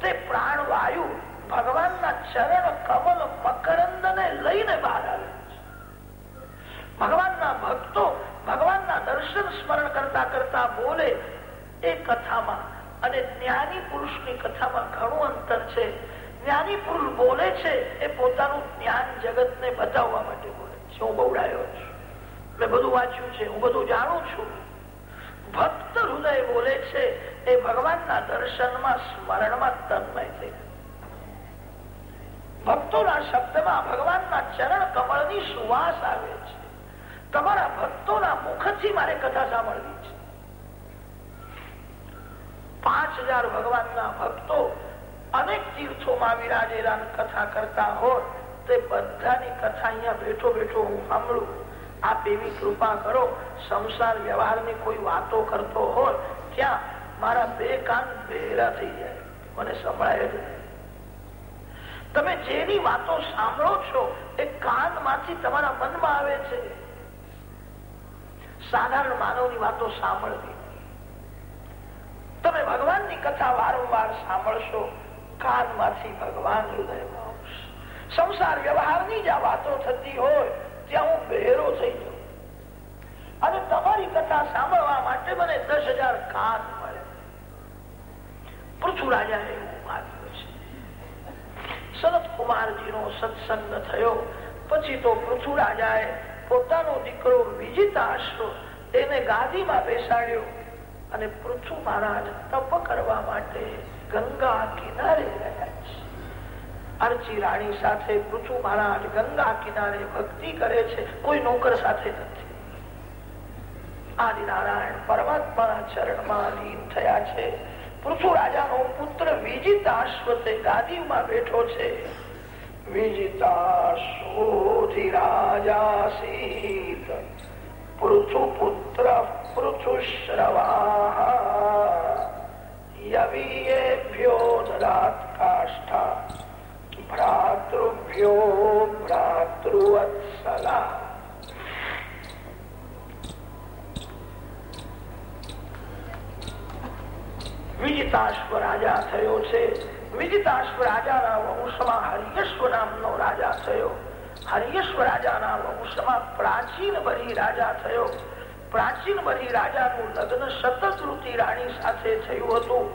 Speaker 1: તે પ્રાણવાયુ ભગવાનના ચરણ કમલ મકરંદ ને લઈને બહાર આવે ભગવાનના ભક્તો ભગવાનના દર્શન સ્મરણ કરતા કરતા બોલે, એ કથામાં અને જ્ઞાની પુરુષની કથામાં ઘણું અંતર છે. જ્ઞાની પુરુષ બોલે છે, એ પોતાનું જ્ઞાન જગતને બતાવવા માટે બોલે છે. હું બવડાયો છું. મેં બધું વાંચ્યું છે, હું બધું જાણું છું. ભક્ત હૃદય બોલે છે, એ ભગવાનના દર્શનમાં, સ્મરણમાં તન્મય થઈ ભક્તોના શબ્દમાં ભગવાનના ચરણ કમળની સુવાસ આવે છે. તમારા ભક્તોના મુખથી મારે કથા સાંભળવી છે. પાંચ હજાર ભગવાનના ભક્તો અનેક તીર્થોમાં વિરાજેલા કથા કરતા હોય તે બધાની કથા અહીંયા બેઠો બેઠો હું સાંભળું. આપ એવી કૃપા કરો, સંસાર વ્યવહારની કોઈ વાતો કરતો હોય, ત્યાં મારા બે કાન બહેરા થઈ જાય. મને સંભળાય તમે જેની વાતો સાંભળો છો, એ કાનમાંથી તમારા મનમાં આવે છે. સાધારણ માનવની વાતો સાંભળવી. તમે ભગવાનની કથા વારંવાર સાંભળશો, કાનમાંથી ભગવાન હૃદયમાં આવશે. સંસાર વ્યવહારની જ આ વાતો થતી હોય ત્યાં હું બહેરો થઈ જાઉં અને તમારી કથા સાંભળવા માટે મને દસ હજાર કાન મળે. પૃથ્વી રાજા એવું માન્યું છે. નો સત્સંગ થયો. પછી તો પૃથ્વી રાજાએ પોતાનો દીકરો વિજિતાશ્વ તેને ગાદીમાં બેસાડ્યો. અને પૃથ્વી મહારાજ તપ કરવા માટે ગંગા કિનારે અરજી રાણી સાથે પૃથુ મહારાજ ગંગા કિનારે ભક્તિ કરે છે. કોઈ નોકર સાથે નથી. આદિનારાયણ પરમાત્માના ચરણમાં લીન થયા છે. પૃથુ રાજાનો પુત્ર વિજિતાશ્વતે ગાદીમાં બેઠો છે. વિજિતાશોધિ રાજા સીત. પૃથુ પુત્ર પૃથુશ્રવા યવીયેભ્યો રાત કાષ્ઠા ભ્રાતૃભ્યો ભ્રાતૃવત્સલા વિજિતાશ્વ રાજા થયો છે વિજિતાશ્વ રાજાના વંશમાં હરિયશ્વ નામનો રાજા થયો હરિયશ્વ રાજાના વંશમાં પ્રાચીન બરી રાજા થયો પ્રાચીન બરી રાજાનું લગ્ન શતદ્રુતિ રાણી સાથે થયું હતું।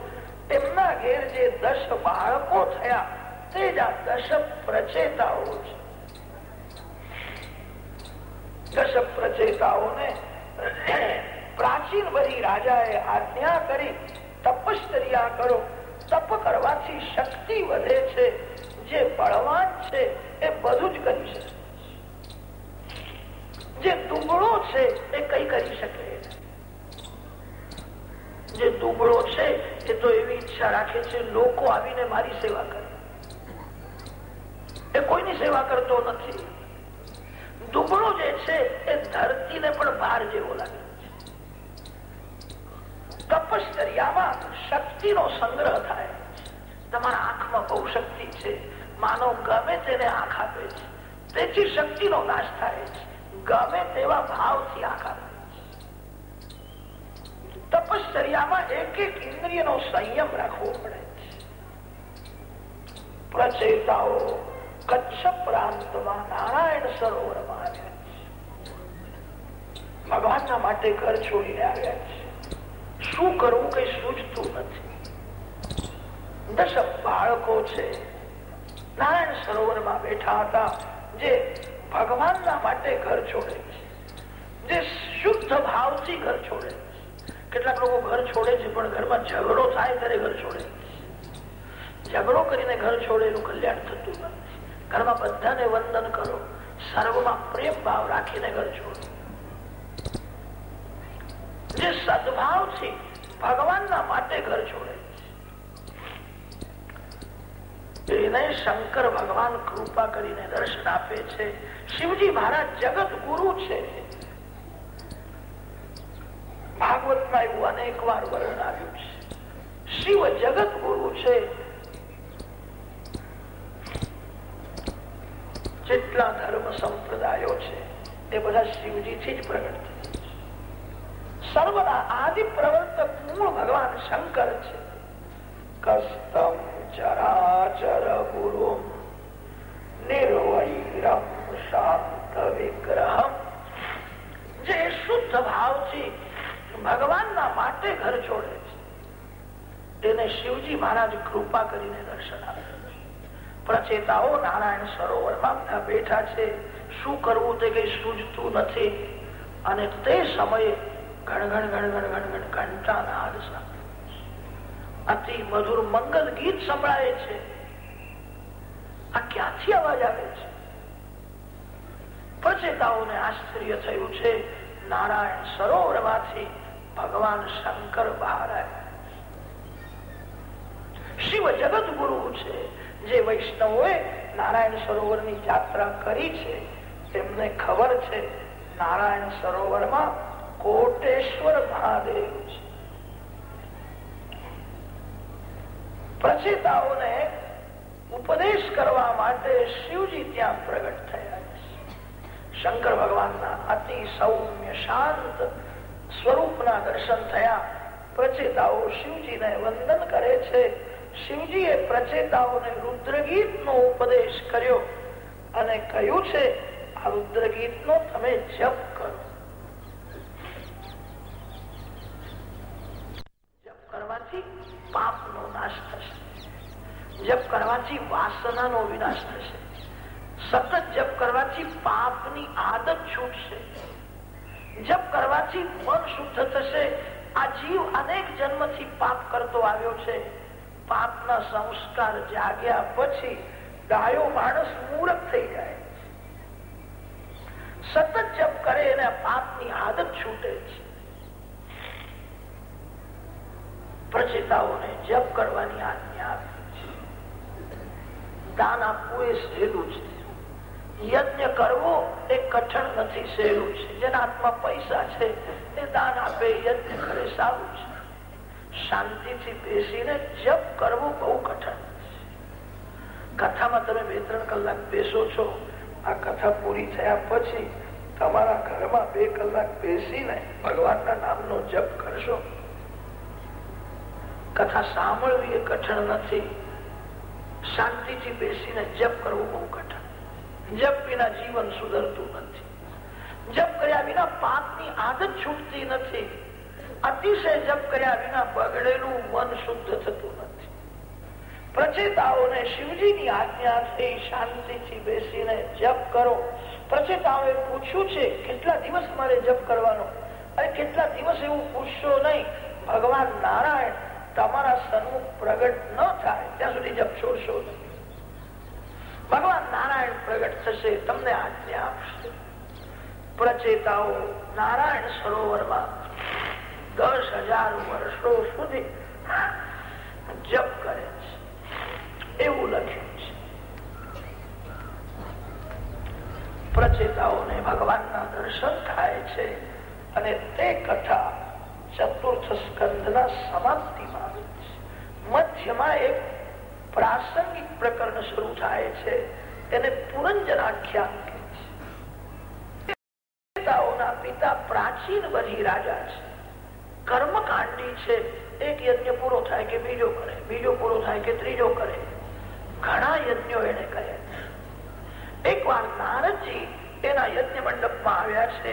Speaker 1: તેમના ઘેર જે દસ બાળકો થયા તે જ આ કશપ પ્રચેતાઓ છે કશપ પ્રચેતાઓને પ્રાચીન બધી રાજાએ આજ્ઞા કરી તપશ્ચર્યા કરો તપ કરવાથી શક્તિ વધે છે જે બળવાન છે એ બધું જ કરી શકે જે દુબળો છે એ કઈ કરી શકે જે દુબળો છે એ તો એવી ઈચ્છા રાખે છે લોકો આવીને મારી સેવા કરે એ કોઈની સેવા કરતો નથી. દુબળો જે છે, એ ધરતીને પણ બહાર જેવો લાગે છે. તપશ્ચર્યામાં શક્તિનો સંગ્રહ થાય તમારા આંખમાં બહુ શક્તિ છે. માનવ ગમે તેને આંખ આપે છે. તેથી શક્તિનો નાશ થાય છે. ગમે તેવા ભાવથી આંખ આપે તપશ્ચર્યામાં એક એક ઇન્દ્રિયનો સંયમ રાખવો પડે છે. પ્રચેતાઓ કચ્છ પ્રાંતમાં નારાયણ સરોવરમાં છે ભગવાનના માટે ઘર છોડીને આવ્યા છે. શું કરવું કઈ સૂચતું નથી દસ બાળકો છે. નારાયણ સરોવરમાં બેઠા હતા, જે ભગવાનના માટે ઘર છોડે છે. જે શુદ્ધ ભાવથી ઘર છોડે છે કેટલાક લોકો ઘર છોડે છે. પણ ઘરમાં ઝઘડો થાય ત્યારે ઘર છોડે. ઝઘડો કરીને ઘર છોડે. એનું કલ્યાણ થતું નથી ઘરમાં બધાને વંદન કરો. સર્વમાં પ્રેમ ભાવ રાખીને છોડો જે સદભાવથી ભગવાનના માટે ઘર છોડે એને શંકર ભગવાન કૃપા કરીને દર્શન આપે છે. શિવજી મહારાજ જગત ગુરુ છે. ભાગવતમાં એવું અનેક વાર વર્ણન આવ્યું છે. શિવ જગત ગુરુ છે. જેટલા ધર્મ સંપ્રદાયો છે, એ બધા શિવજીથી જ પ્રગટ સર્વના આદિ પ્રવર્તક મૂળ ભગવાન શંકર છે. કસ્તમ ચરાચર ગુરુ નિર્વૈરમ શાંત વિગ્રહમ. જે શુદ્ધ ભાવથી ભગવાનના માટે ઘર છોડે છે. તેને શિવજી મહારાજ કૃપા કરીને દર્શન આપે. પ્રચેતાઓ નારાયણ સરોવરમાં બેઠા છે. શું કરવું તે કઈ સૂજતું નથી. અને તે સમયે ઘણઘણ ઘણઘણ ઘણઘણ ઘંટા નાદ અતિ મધુર મંગલ ગીત સંભળાય છે. આ ક્યાંથી અવાજ આવે છે? પ્રચેતાઓને આશ્ચર્ય થયું છે. નારાયણ સરોવરમાંથી ભગવાન શંકર બહાર આવ્યા. શિવ જગત ગુરુ છે. જે વૈષ્ણવોએ નારાયણ સરોવરની યાત્રા કરી છે, તેમને ખબર છે, નારાયણ સરોવરમાં કોટેશ્વર મહાદેવ છે. પ્રચેતાઓને ઉપદેશ કરવા માટે શિવજી ત્યાં પ્રગટ થયા શંકર ભગવાનના અતિ સૌમ્ય શાંત સ્વરૂપના દર્શન થયા. પ્રચેતાઓ શિવજીને વંદન કરે છે શિવજીએ પ્રચેતાઓને રુદ્રગીત નો ઉપદેશ કર્યો અને કહ્યું છે, આ રુદ્રગીત નો તમે જપ કરો. જપ કરવાથી પાપ નો નાશ થશે. જપ કરવાથી વાસના નો વિનાશ થશે. સતત જપ કરવાથી પાપની આદત છૂટશે. જપ કરવાથી મન શુદ્ધ થશે. આ જીવ અનેક જન્મથી પાપ કરતો આવ્યો છે. પાપના સંસ્કાર જાગ્યા પછી ડાયો માણસ મૂર્ખ થઈ જાય સતત જપ કરે એને પાપની આદત છૂટે છે. પ્રચેતાઓને જપ કરવાની આજ્ઞા આપી છે. દાન આપવું એ સહેલું છે. યજ્ઞ કરવો એ કઠણ નથી, સહેલું છે. જેના હાથમાં પૈસા છે એ દાન આપે, યજ્ઞ કરે, સારું છે. શાંતિથી બેસીને જપ કરવો બહુ કઠણ કથામાં તમે બે ત્રણ કલાક બેસો છો, આ કથા પૂરી થયા પછી તમારા ઘરમાં બે કલાક બેસીને ભગવાનના નામનો જપ કરશો. કથા સાંભળવી એ કઠણ નથી. શાંતિથી બેસીને જપ કરવું બહુ કઠણ. જપ વિના જીવન સુધરતું નથી. જપ કર્યા વિના પાપની આદત છૂટતી નથી. અતિશય જપ કર્યા વિના બગડેલું મન શુદ્ધ થતું નથી. પ્રચેતાઓને શિવજીની આજ્ઞાથી શાંતિથી બેસીને જપ કરો. પ્રચેતાઓએ પૂછ્યું છે, કેટલા દિવસ મારે જપ કરવાનો? અને કેટલા દિવસ એવું પૂછશો નહીં. ભગવાન નારાયણ તમારા સન્મુખ પ્રગટ ન થાય. ત્યાં સુધી જપ છોડશો નહીં. ભગવાન નારાયણ પ્રગટ થશે, તમને આજ્ઞા આપશે. પ્રચેતાઓ નારાયણ સરોવરમાં દસ હજાર વર્ષો સુધી જપ કરે છે. એવું લખ્યું છે. પ્રચેતાઓને ભગવાનના દર્શન થાય છે અને તે કથા ચતુર્થ સ્કંદના સમાપ્તિમાં મધ્યમાં એક પ્રાસંગિક પ્રકરણ શરૂ થાય છે. તેને પુરંજન આખ્યાન પિતા પ્રાચીન બધી રાજા છે. કર્મકાંડી છે. એક યજ્ઞ પૂરો થાય કે બીજો કરે, બીજો પૂરો થાય કે ત્રીજો કરે. ઘણા યજ્ઞો એને કર્યા એક વાર નારદજી એના યજ્ઞ મંડપમાં આવ્યા છે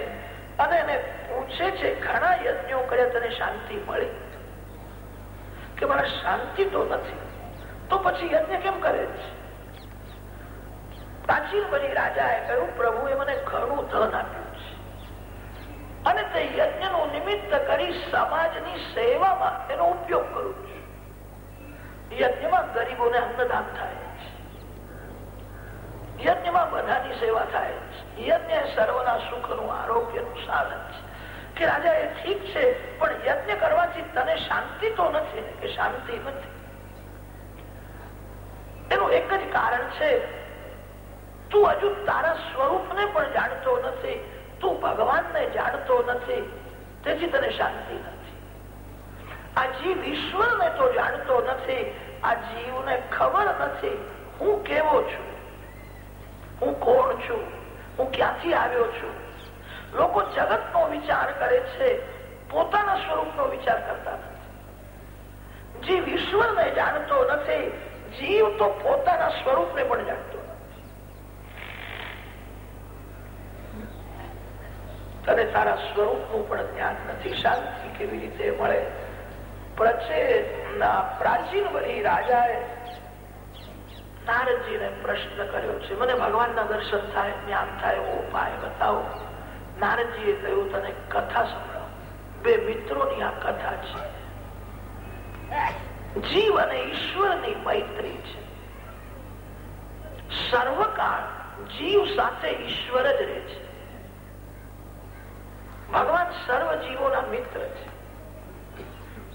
Speaker 1: અને એને પૂછે છે, ઘણા યજ્ઞો કર્યા, તને શાંતિ મળી? કે મને શાંતિ તો નથી. તો પછી યજ્ઞ કેમ કરે છે? પ્રાચીન બની રાજાએ કહ્યું, પ્રભુએ મને ઘણું ધન આપ્યું. અને તે યજ્ઞનું નિમિત્ત કરી સમાજની સેવામાં એનો ઉપયોગ કરું છું. યજ્ઞમાં ગરીબોને અન્નદાન થાય છે. યજ્ઞમાં બધાની સેવા થાય છે. યજ્ઞ સર્વના સુખનું, આરોગ્યનું સાધન છે. કે રાજા એ ઠીક છે, પણ યજ્ઞ કરવાથી તને શાંતિ તો નથી કે શાંતિ નથી? એનું એક જ કારણ છે, તું હજુ તારા સ્વરૂપને પણ જાણતો નથી. તું ભગવાનને જાણતો નથી, તેથી તને શાંતિ નથી. આ જીવ ઈશ્વરને તો જાણતો નથી, આ જીવને ખબર નથી, હું કેવો છું? હું કોણ છું? હું ક્યાંથી આવ્યો છું? લોકો જગત નો વિચાર કરે છે, પોતાના સ્વરૂપ નો વિચાર કરતા નથી. જીવ ઈશ્વરને જાણતો નથી, જીવ તો પોતાના સ્વરૂપને પણ જાણતો તને તારા સ્વરૂપનું પણ જ્ઞાન નથી. શાંતિ કેવી રીતે મળે? પ્રાચીન બની રાજાએ નારદજીને પ્રશ્ન કર્યો છે, મને ભગવાનના દર્શન થાય, જ્ઞાન થાય એવો ઉપાય બતાવો. નારદજીએ કહ્યું, તને કથા સંભળાવો. બે મિત્રોની આ કથા છે. જીવ અને ઈશ્વરની મૈત્રી છે. સર્વકાળ જીવ સાથે ઈશ્વર જ રહે છે. ભગવાન સર્વ જીવોના મિત્ર છે.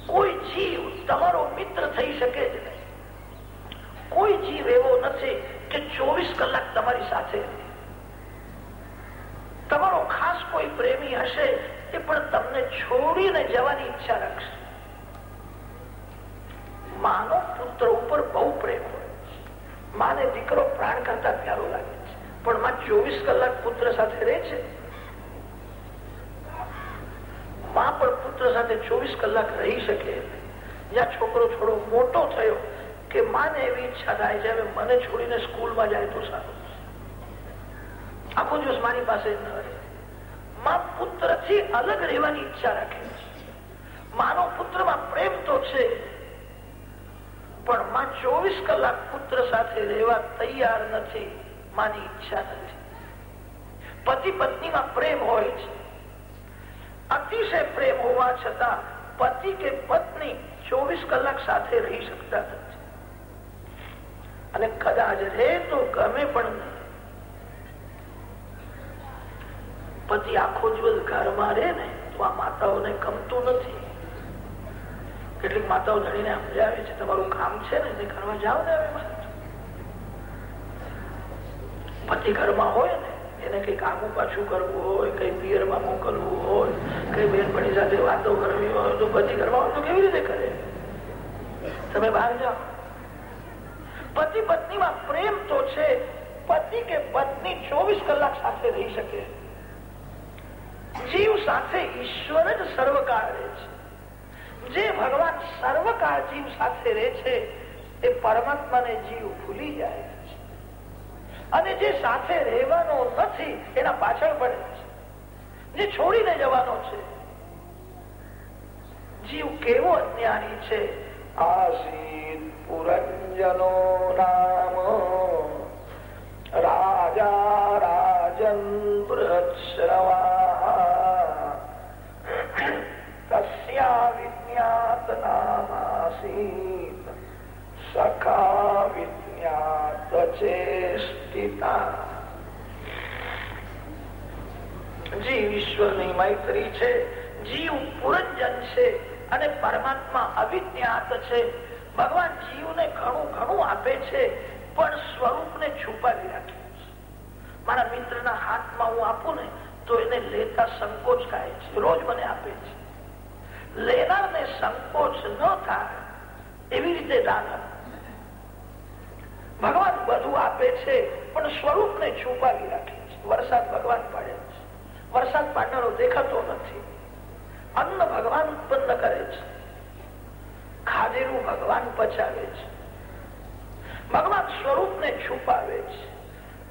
Speaker 1: કોઈ જીવ તમારો મિત્ર થઈ શકે જ નહીં. કોઈ જીવ એવો નથી કે ચોવીસ કલાક તમારી સાથે તમારો ખાસ કોઈ પ્રેમી હશે એ પણ તમને છોડીને જવાની ઈચ્છા રાખશે. માનો પુત્ર ઉપર બહુ પ્રેમ હોય. માને દીકરો પ્રાણ કરતા પ્યારો લાગે છે. પણ માં ચોવીસ કલાક પુત્ર સાથે રહે છે માં પુત્ર સાથે ચોવીસ કલાક રહી શકે. જ્યાં છોકરો થોડો મોટો થયો કે માને એવી ઈચ્છા થાય છે મને છોડીને સ્કૂલમાં જાય તો સારું. આખો દિવસ મારી પાસે ન રહે. માં પુત્રથી અલગ રહેવાની ઈચ્છા રાખે માનો માનો પુત્રમાં પ્રેમ તો છે, પણ માં ચોવીસ કલાક પુત્ર સાથે રહેવા તૈયાર નથી, માની ઈચ્છા નથી. પતિ પત્ની માં પ્રેમ હોય છે. અતિશય પ્રેમ હોવા છતાં પતિ કે પત્ની ચોવીસ કલાક સાથે રહી શકતા નથી. અને કદાચ રહે તો ગમે પણ પતિ આખો દિવસ ઘરમાં રહે ને તો આ માતાઓને ગમતું નથી. કેટલીક માતાઓ ધણીને સમજાવે છે, તમારું કામ છે ને ઘરમાં જાઓ ને પતિ ઘરમાં હોય ને એને કઈ કામું પાછું કરવું હોય, કઈ પિયરમાં મોકલવું હોય, કઈ બેનપણી સાથે વાતો કરવી હોય, તો પતિ કરવા હોય તો કેવી રીતે કરે? તમે બહાર જાઓ. પતિ પત્નીમાં પ્રેમ તો છે, પતિ કે પત્ની ચોવીસ કલાક સાથે રહી શકે. જીવ સાથે ઈશ્વર જ સર્વકાળ રહે છે. જે ભગવાન સર્વકાળ જીવ સાથે રહે છે, એ પરમાત્માને જીવ ભૂલી જાય. અને જે સાથે રહેવાનો નથી, એના પાછળ પડે છે. જે છોડીને જવાનો છે. જીવ કેવો અજ્ઞાની છે? આસીત પુરંજનો નામ. રાજા રાજન તસ્યા વિજ્ઞાત નામાસીત સખા વિજ્ઞાત મૈત્રી છે જીવ પુરંજન છે અને પરમાત્મા અવિજ્ઞાત છે ભગવાન જીવને ઘણું ઘણું આપે છે પણ સ્વરૂપને છુપાવી રાખ્યું છે મારા મિત્રના હાથમાં હું આપું ને, તો એને લેતા સંકોચ થાય છે, રોજ મને આપે છે. લેનારને સંકોચ ન થાય, એવી રીતે દાન ભગવાન બધું આપે છે, પણ સ્વરૂપને છુપાવી રાખે છે. વરસાદ ભગવાન પાડે છે. વરસાદ પાડનારો દેખાતો નથી. અન્ન ભગવાન ઉત્પન્ન કરે છે. ખાધેલું ભગવાન પચાવે છે. ભગવાન સ્વરૂપને છુપાવે છે.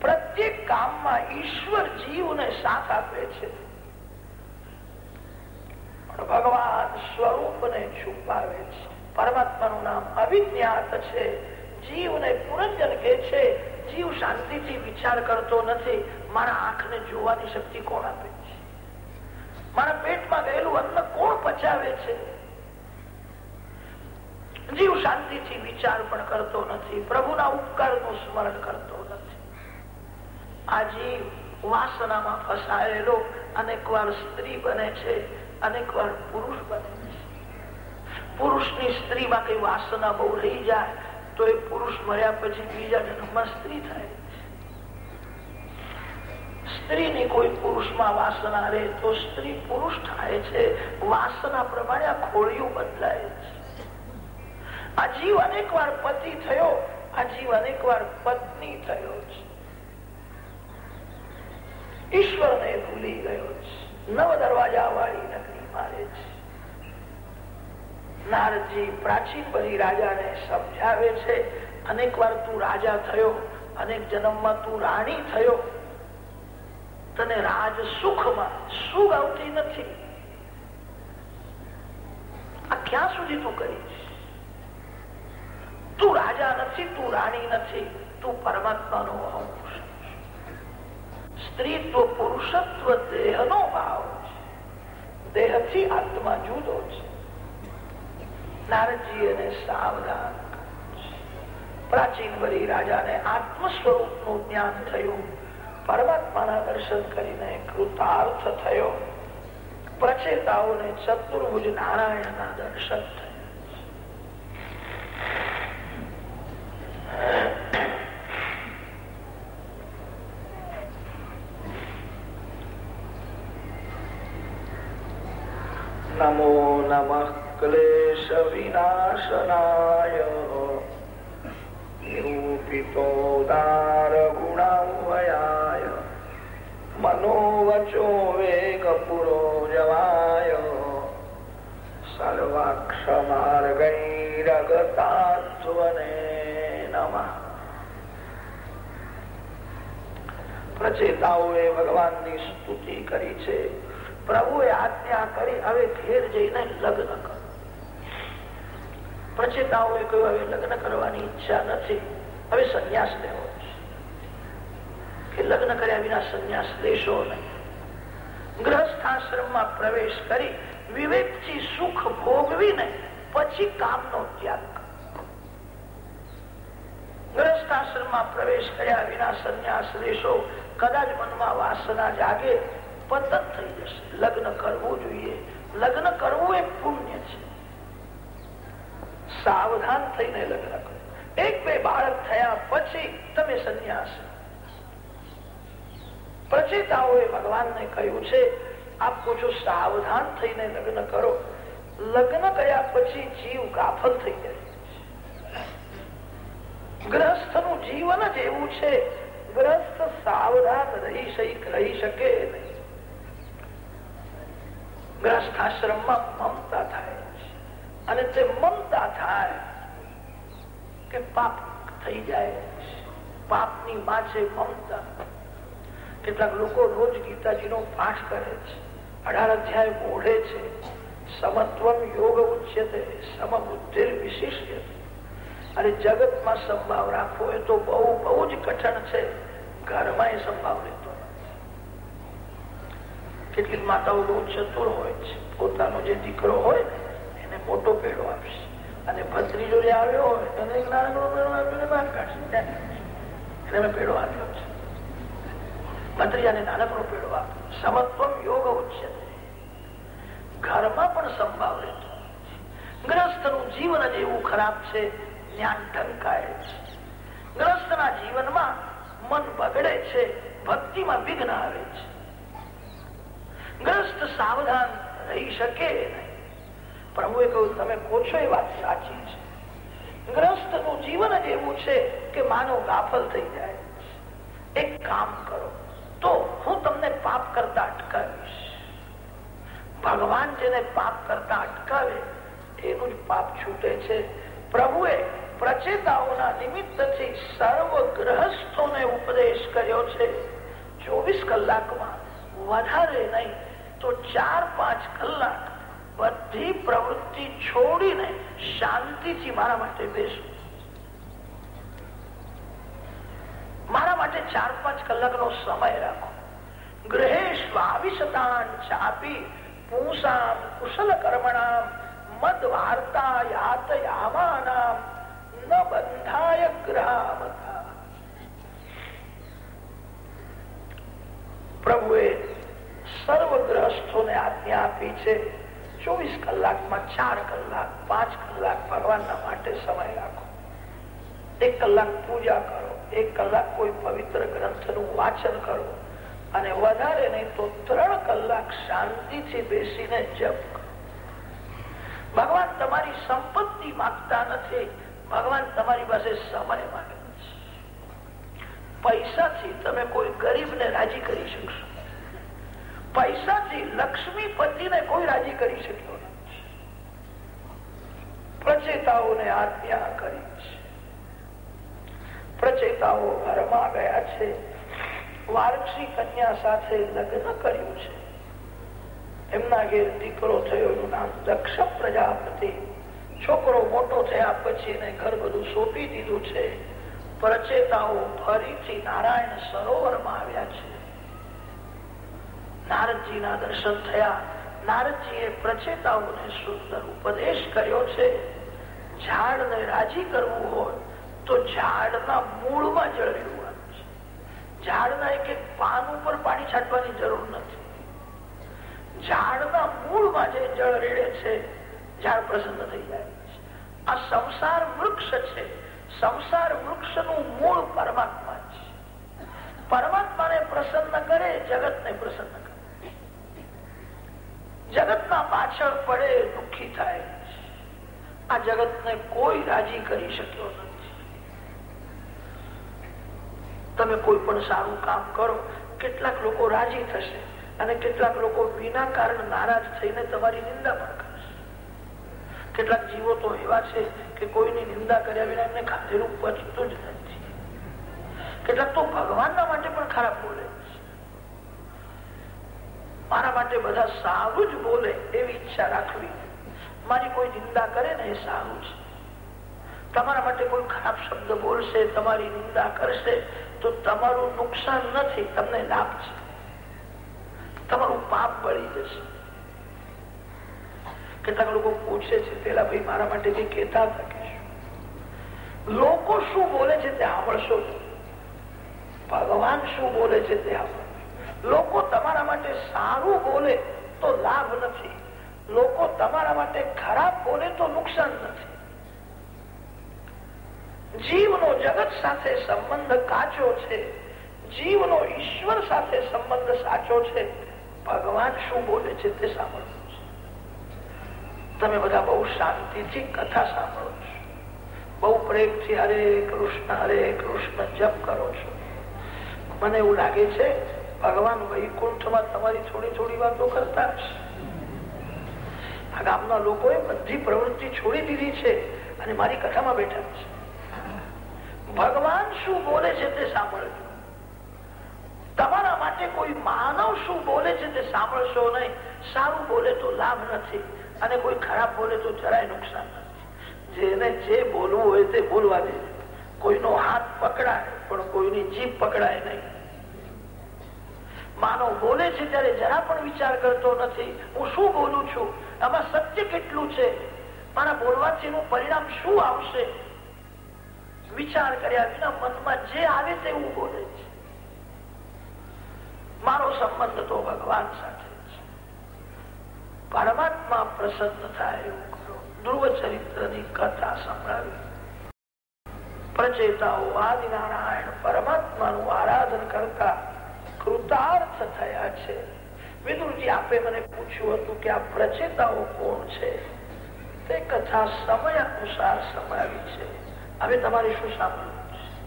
Speaker 1: પ્રત્યેક કામમાં ઈશ્વર જીવને સાથ આપે છે. ભગવાન સ્વરૂપને છુપાવે છે. પરમાત્માનું નામ અવિજ્ઞાત છે. જીવને પુરંજન કે છે, જીવ શાંતિથી વિચાર કરતો નથી. મારા આંખને જોવાની શક્તિ કોણ આપે છે? મારા પેટમાં ગયેલું અન્ન કોણ પચાવે છે? જીવ શાંતિથી વિચાર પણ કરતો નથી. પ્રભુના ઉપકારનું સ્મરણ કરતો નથી. આ જીવ વાસનામાં ફસાયેલો અનેક વાર સ્ત્રી બને છે અનેક વાર પુરુષ બને છે. પુરુષની સ્ત્રીમાં કઈ વાસના બહુ રહી જાય તો એ પુરુષ મર્યા પછી બીજા જન્મમાં સ્ત્રી થાય. સ્ત્રીની કોઈ પુરુષમાં વાસના રહે તો સ્ત્રી પુરુષ થાય છે. વાસના પ્રમાણે આ ખોળિયું બદલાય છે. આ જીવ અનેક વાર પતિ થયો, આ જીવ અનેક વાર પત્ની થયો છે. ઈશ્વરને ભૂલી ગયો છે. નવ દરવાજા વાળી નગરી મારે છે. નારદજી પ્રાચીન બની રાજાને સમજાવે છે. અનેક વાર તું રાજા થયો, અનેક જન્મમાં તું રાણી થયો. તને રાજ સુખમાં સુખ આવતી નથી. આ ક્યાં સુધી તું કરીશ? તું રાજા નથી, તું રાણી નથી, તું પરમાત્માનો અંશ સ્ત્રીત્વ પુરુષત્વ દેહનો ભાવ છે. દેહથી આત્મા જુદો છે. નારદજી અને સાવધાન. પ્રાચીન વરી રાજાને આત્મ સ્વરૂપનું જ્ઞાન થયું. પરમાત્માના દર્શન કરીને કૃતાર્થ થયો. પ્રચેતાઓને ચતુર્ભુજ નારાયણના દર્શન થયા. નમો નમઃ. ક્લેશ વિનાશનાય નિરૂપિતોદાર ગુણાવયાય મનોવચો વેગ પુરો જવાય સર્વાક્ષમાર્ગૈરગતાત્વને નમઃ પ્રચેતાઓએ ભગવાનની સ્તુતિ કરી છે, પ્રભુએ આજ્ઞા કરી, હવે ઘેર જઈને લગ્ન કરો. પ્રચેતાઓએ કહ્યું હવે લગ્ન કરવાની ઈચ્છા નથી. હવે સંન્યાસ લેવો કે લગ્ન કર્યા વિના સંન્યાસ લેશો નહીં. ગ્રહસ્થાશ્રમમાં પ્રવેશ કરી વિવેકથી સુખ ભોગવીને પછી કામનો ત્યાગ ગ્રહસ્થાશ્રમમાં પ્રવેશ કર્યા વિના સંન્યાસ લેશો. કદાચ મનમાં વાસના જાગે, પતન થઈ જશે. લગ્ન કરવું જોઈએ. લગ્ન કરવું એ પુણ્ય છે. સાવધાન થઈને લગ્ન કરો. એક બે બાળક થયા પછી તમે સંન્યાસ. પ્રચેતાઓએ ભગવાનને કહ્યું છે, આપ પૂછો સાવધાન થઈને લગ્ન કરો. લગ્ન કર્યા પછી જીવ ગાફલ થઈ જાય. ગ્રસ્થનું જીવન જ એવું છે ગ્રસ્થ સાવધાન રહી રહી શકે નહીં. ગ્રસ્થાશ્રમમાં મમતા થાય. અને તે મમતા થાય કે પાપ થઈ જાય. પાપની માં મમતા. કેટલાક લોકો રોજ ગીતાજી નો પાઠ કરે છે. અઢાર અધ્યાય મોઢે છે. સમત્વમ યોગ ઉચ્યતે સમબુદ્ધિ વિશિષ્ય અને જગતમાં સંભાવ રાખવો એ તો બહુ બહુ જ કઠણ છે. ઘરમાં એ સંભાવ લેતો કેટલીક માતાઓ બહુ ચતુર હોય છે. પોતાનો જે દીકરો હોય ને એને મોટો પેડો આપશે. અને ભત્રીજો જે આવ્યો એને નાનકડો પેડો આપીને બહાર કાઢશે. એને મેં પેડો આપ્યો છે. ભત્રીજાને નાનકડો પેડો આપ્યો. સમત્વમ યોગ ઉચ્ચ ઘરમાં પણ સંભાવ રહેતો ગ્રસ્તનું જીવન જ એવું ખરાબ છે, જ્ઞાન ઢંકાય છે. ગ્રસ્તના જીવનમાં મન બગડે છે, ભક્તિમાં વિઘ્ન આવે છે. ગ્રસ્ત સાવધાન રહી શકે નહીં. પ્રભુએ કહ્યું તમે કહો એ વાત સાચી છે ગ્રસ્તનું જીવન જ એવું છે કે માનો ગાફલ થઈ જાય એક કામ કરો તો હું તમને પાપ કરતા અટકાવીશ ભગવાન જેને પાપ કરતા અટકાવે એનું જ પાપ છૂટે છે પ્રભુએ પ્રચેતાઓના નિમિત્તથી સર્વ ગ્રહસ્થોને ઉપદેશ કર્યો છે ચોવીસ કલાકમાં વધારે નહીં તો ચાર પાંચ કલાક બધી પ્રવૃત્તિ છોડીને શાંતિથી મારા માટે બેસું. મારા માટે ચાર પાંચ કલાકનો સમય રાખો. ગ્રહેશ્વાવિશતાન ચાપી પૂસામ કુશલ કર્મણામ, મદ વાર્તા યાતયામાનામ ન બંધાય ગ્રહામતા પ્રભુએ સર્વ ગ્રહસ્થોને આજ્ઞા આપી છે ચોવીસ કલાકમાં, ચાર કલાક, પાંચ કલાક ભગવાનના માટે સમય રાખો. એક કલાક પૂજા કરો. એક કલાક કોઈ પવિત્ર ગ્રંથનું વાંચન કરો. અને વધારે નહીં તો ત્રણ કલાક શાંતિથી બેસીને જપ ભગવાન તમારી સંપત્તિ માંગતા નથી. ભગવાન તમારી પાસે સમય માંગે પૈસાથી તમે કોઈ ગરીબને રાજી કરી શકશો. પૈસાથી લક્ષ્મી પતિને કોઈ રાજી કરી શક્યો નથી. પ્રચેતાઓને આજ્ઞા કરી પ્રચેતાઓ ઘરમાં ગયા છે. વાર્ષિક કન્યા સાથે લગ્ન કર્યું છે. એમના ઘેર દીકરો થયો, એનું નામ દક્ષ પ્રજાપતિ. છોકરો મોટો થયા પછી એને ઘર બધું સોંપી દીધું છે. પ્રચેતાઓ ફરીથી નારાયણ સરોવરમાં આવ્યા છે. નારદજીના દર્શન થયા. નારદજીએ પ્રચેતાઓને સુંદર ઉપદેશ કર્યો છે. ઝાડને રાજી કરવું હોય તો ઝાડના મૂળમાં જળ ઝાડના એક એક પાન ઉપર પાણી છાંટવાની જરૂર નથી. ઝાડના મૂળમાં જે જળ રેડે છે, ઝાડ પ્રસન્ન થઈ જાય છે. આ સંસાર વૃક્ષ છે. સંસાર વૃક્ષનું મૂળ પરમાત્મા છે. પરમાત્માને પ્રસન્ન કરે, જગતને પ્રસન્ન કરે જગતના પાછળ પડે, દુઃખી થાય. આ જગતને કોઈ રાજી કરી શક્યો નથી. તમે કોઈ પણ સારું કામ કરો, કેટલાક લોકો રાજી થશે અને કેટલાક લોકો વિના કારણ નારાજ થઈને તમારી નિંદા પણ કરશે. કેટલાક જીવો તો એવા છે કે કોઈની નિંદા કર્યા વિના એમને ખાધેલું પચતું જ નથી. કેટલાક તો ભગવાનના માટે પણ ખરાબ બોલે મારા માટે બધા સારું જ બોલે એવી ઈચ્છા રાખવી. મારી કોઈ નિંદા કરે ને એ સારું છે. તમારા માટે કોઈ ખરાબ શબ્દ બોલશે, તમારી નિંદા કરશે, તો તમારું નુકસાન નથી, તમને લાભ છે. તમારું પાપ બળી જશે. કેટલાક લોકો પૂછે છે, પેલા ભાઈ, મારા માટે કઈ કેતા હતા કે લોકો શું બોલે છે તે સાંભળશો. ભગવાન શું બોલે છે તે લોકો તમારા માટે સારું બોલે તો લાભ નથી. લોકો તમારા માટે ખરાબ બોલે તો નુકસાન નથી. જીવનો જગત સાથે સંબંધ કાચો છે. જીવનો ઈશ્વર સાથે સંબંધ સાચો છે. ભગવાન શું બોલે છે તે સાંભળવું છે. તમે બધા બહુ શાંતિથી કથા સાંભળો છો. બહુ પ્રેમથી હરે કૃષ્ણ હરે કૃષ્ણ જપ કરો છો. મને એવું લાગે છે ભગવાન વૈકુંઠમાં તમારી થોડી થોડી વાતો કરતા આ ગામના લોકોએ બધી પ્રવૃત્તિ છોડી દીધી છે અને મારી કથામાં બેઠા છે. ભગવાન શું બોલે છે તે સાંભળજો. તમારા માટે કોઈ માનવ શું બોલે છે તે સાંભળશો નહીં. સારું બોલે તો લાભ નથી અને કોઈ ખરાબ બોલે તો જરાય નુકસાન નથી. જેને જે બોલવું હોય તે બોલવા દે. કોઈનો હાથ પકડાય પણ કોઈની જીભ પકડાય નહીં. માનવ બોલે છે ત્યારે જરા પણ વિચાર કરતો નથી. હું શું બોલું છું? આમાં સત્ય કેટલું છે? મારા બોલવાથી એનું પરિણામ શું આવશે? વિચાર કર્યા વિના મનમાં જે આવે તેવું બોલે છે. મારો સંબંધ તો ભગવાન સાથે છે. પરમાત્મા પ્રસન્ન થાય એવું કરો. ધ્રુવ ચરિત્રની કથા સંભળાવી. પ્રચેતાઓ આદિનારાયણ પરમાત્માનું આરાધન કરતા કૃતાર્થ થયા છે. વિદુરજી આપે મને પૂછ્યું હતું કે આ પ્રચેતાઓ કોણ છે? તે કથા સમય અનુસાર સમાવી છે. હવે તમારે શું સાંભળવું છે?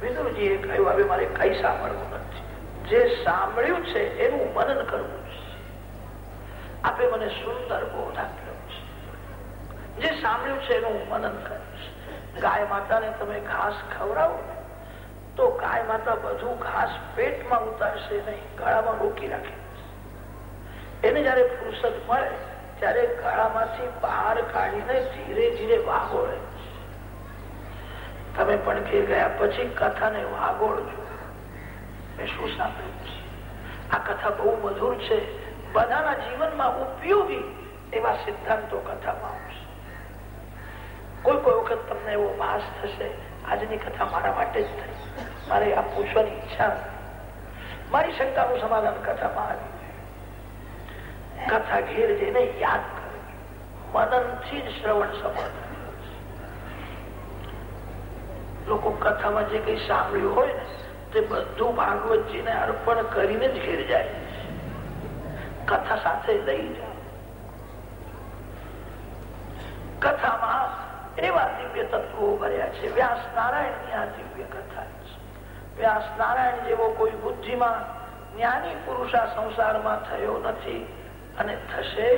Speaker 1: વિદુરજીએ કહ્યું, હવે મારે કઈ સાંભળવું નથી. જે સાંભળ્યું છે એનું મનન કરવું છે. આપે મને સુંદર બોધ આપ્યો છે. જે સાંભળ્યું છે એનું મનન કર્યું છે. ગાય માતાને તમે ઘાસ ખવડાવો. તો ગાય માતા બધું ઘાસ પેટમાં ઉતારશે નહીં, ગાળામાં રોકી રાખે. એને જયારે ફુરસદ મળે, ત્યારે ગાળામાંથી બહાર કાઢીને ધીરે ધીરે વાગોળે. તમે પણ ઘેર ગયા પછી કથાને વાગોળજો. મેં શું સાંભળ્યું આ કથા બહુ મધુર છે. બધાના જીવનમાં ઉપયોગી એવા સિદ્ધાંતો કથામાં આવશે. કોઈ કોઈ વખત તમને એવો ભાસ થશે. આજની કથા મારા માટે જ થઈ. મારે આ પૂછવાની ઈચ્છા મારી શંકાનું સમાધાન કથામાં આવી કથા ઘેર જઈને યાદ કરે. મનનથી જ શ્રવણ સમાધાન લોકો કથામાં જે કઈ સાંભળ્યું હોય ને, તે બધું ભાગવતજી ને અર્પણ કરીને જ ઘેર જાય કથા સાથે લઈ જાય. કથામાં એવા દિવ્ય તત્વો ભર્યા છે. વ્યાસ નારાયણની આ દિવ્ય કથા. છે વ્યાસ નારાયણ જેવો કોઈ બુદ્ધિમાં જ્ઞાની પુરુષ સંસારમાં થયો નથી અને થશે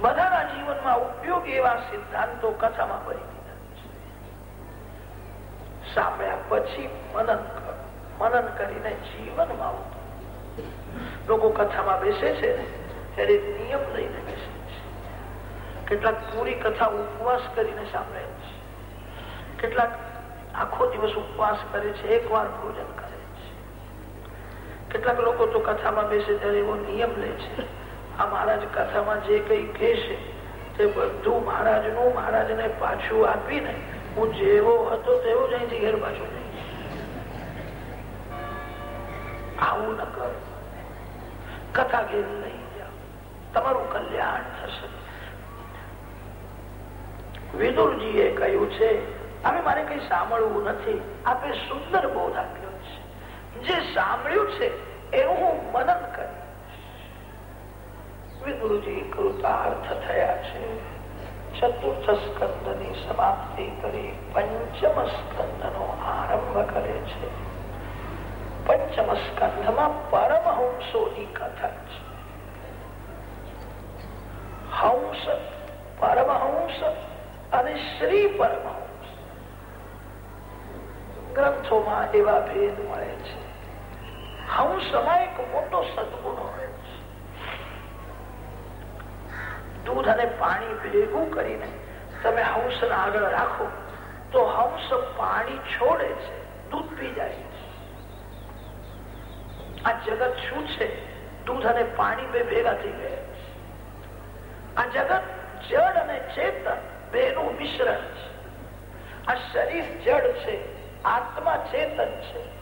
Speaker 1: બધાના જીવનમાં ઉપયોગી એવા સિદ્ધાંતો કથામાં ભરી સાંભળ્યા પછી મનન મનન કરીને જીવનમાં ઉતરો લોકો કથામાં બેસે છે ત્યારે નિયમ લઈને બેસે છે. કેટલાક પૂરી કથા ઉપવાસ કરીને સાંભળે છે. કેટલાક આખો દિવસ ઉપવાસ કરે છે એક વાર ભોજન કરે છે. કેટલાક લોકો તો કથામાં બેસે ત્યારે એવો નિયમ લે છે, આ મહારાજ કથામાં જે કઈ કહેશે તે બધું મહારાજનું મહારાજ ને પાછું આપીને હું જેવો હતો તેવો જ અહીંથી ઘેર પાછો જઈશ. આવું ન કરો. કથા ઘેર લઈ જાઓ. તમારું કલ્યાણ થશે. વિદુરજીએ કહ્યું છે હવે મારે કઈ સાંભળવું નથી. આપે સુંદર બોધ આપ્યો છે. જે સાંભળ્યું છે એવું હું મનન કરી. ગુરુજી, કૃતાર્થ થયા છે. ચતુર્થ સ્કંદની સમાપ્તિ કરી પંચમ સ્કંદ નો આરંભ કરે છે. પંચમ સ્કંદમાં પરમહંસોની કથા છે. હંસ, પરમહંસ અને શ્રી પરમહંસ. ગ્રંથોમાં એવા ભેદ મળે છે. હંસમાં એક મોટો સદગુણ હોય દૂધ અને પાણી ભેગું કરીને તમે હંસને આગળ રાખો, તો હંસ પાણી છોડે છે, દૂધ પી જાય છે. આ જગત શું છે? દૂધ અને પાણી બે ભેગા થઈ ગયા આ જગત જડ અને ચેતન બેનું મિશ્રણ છે. આ શરીર જડ છે આત્મા ચેતન છે.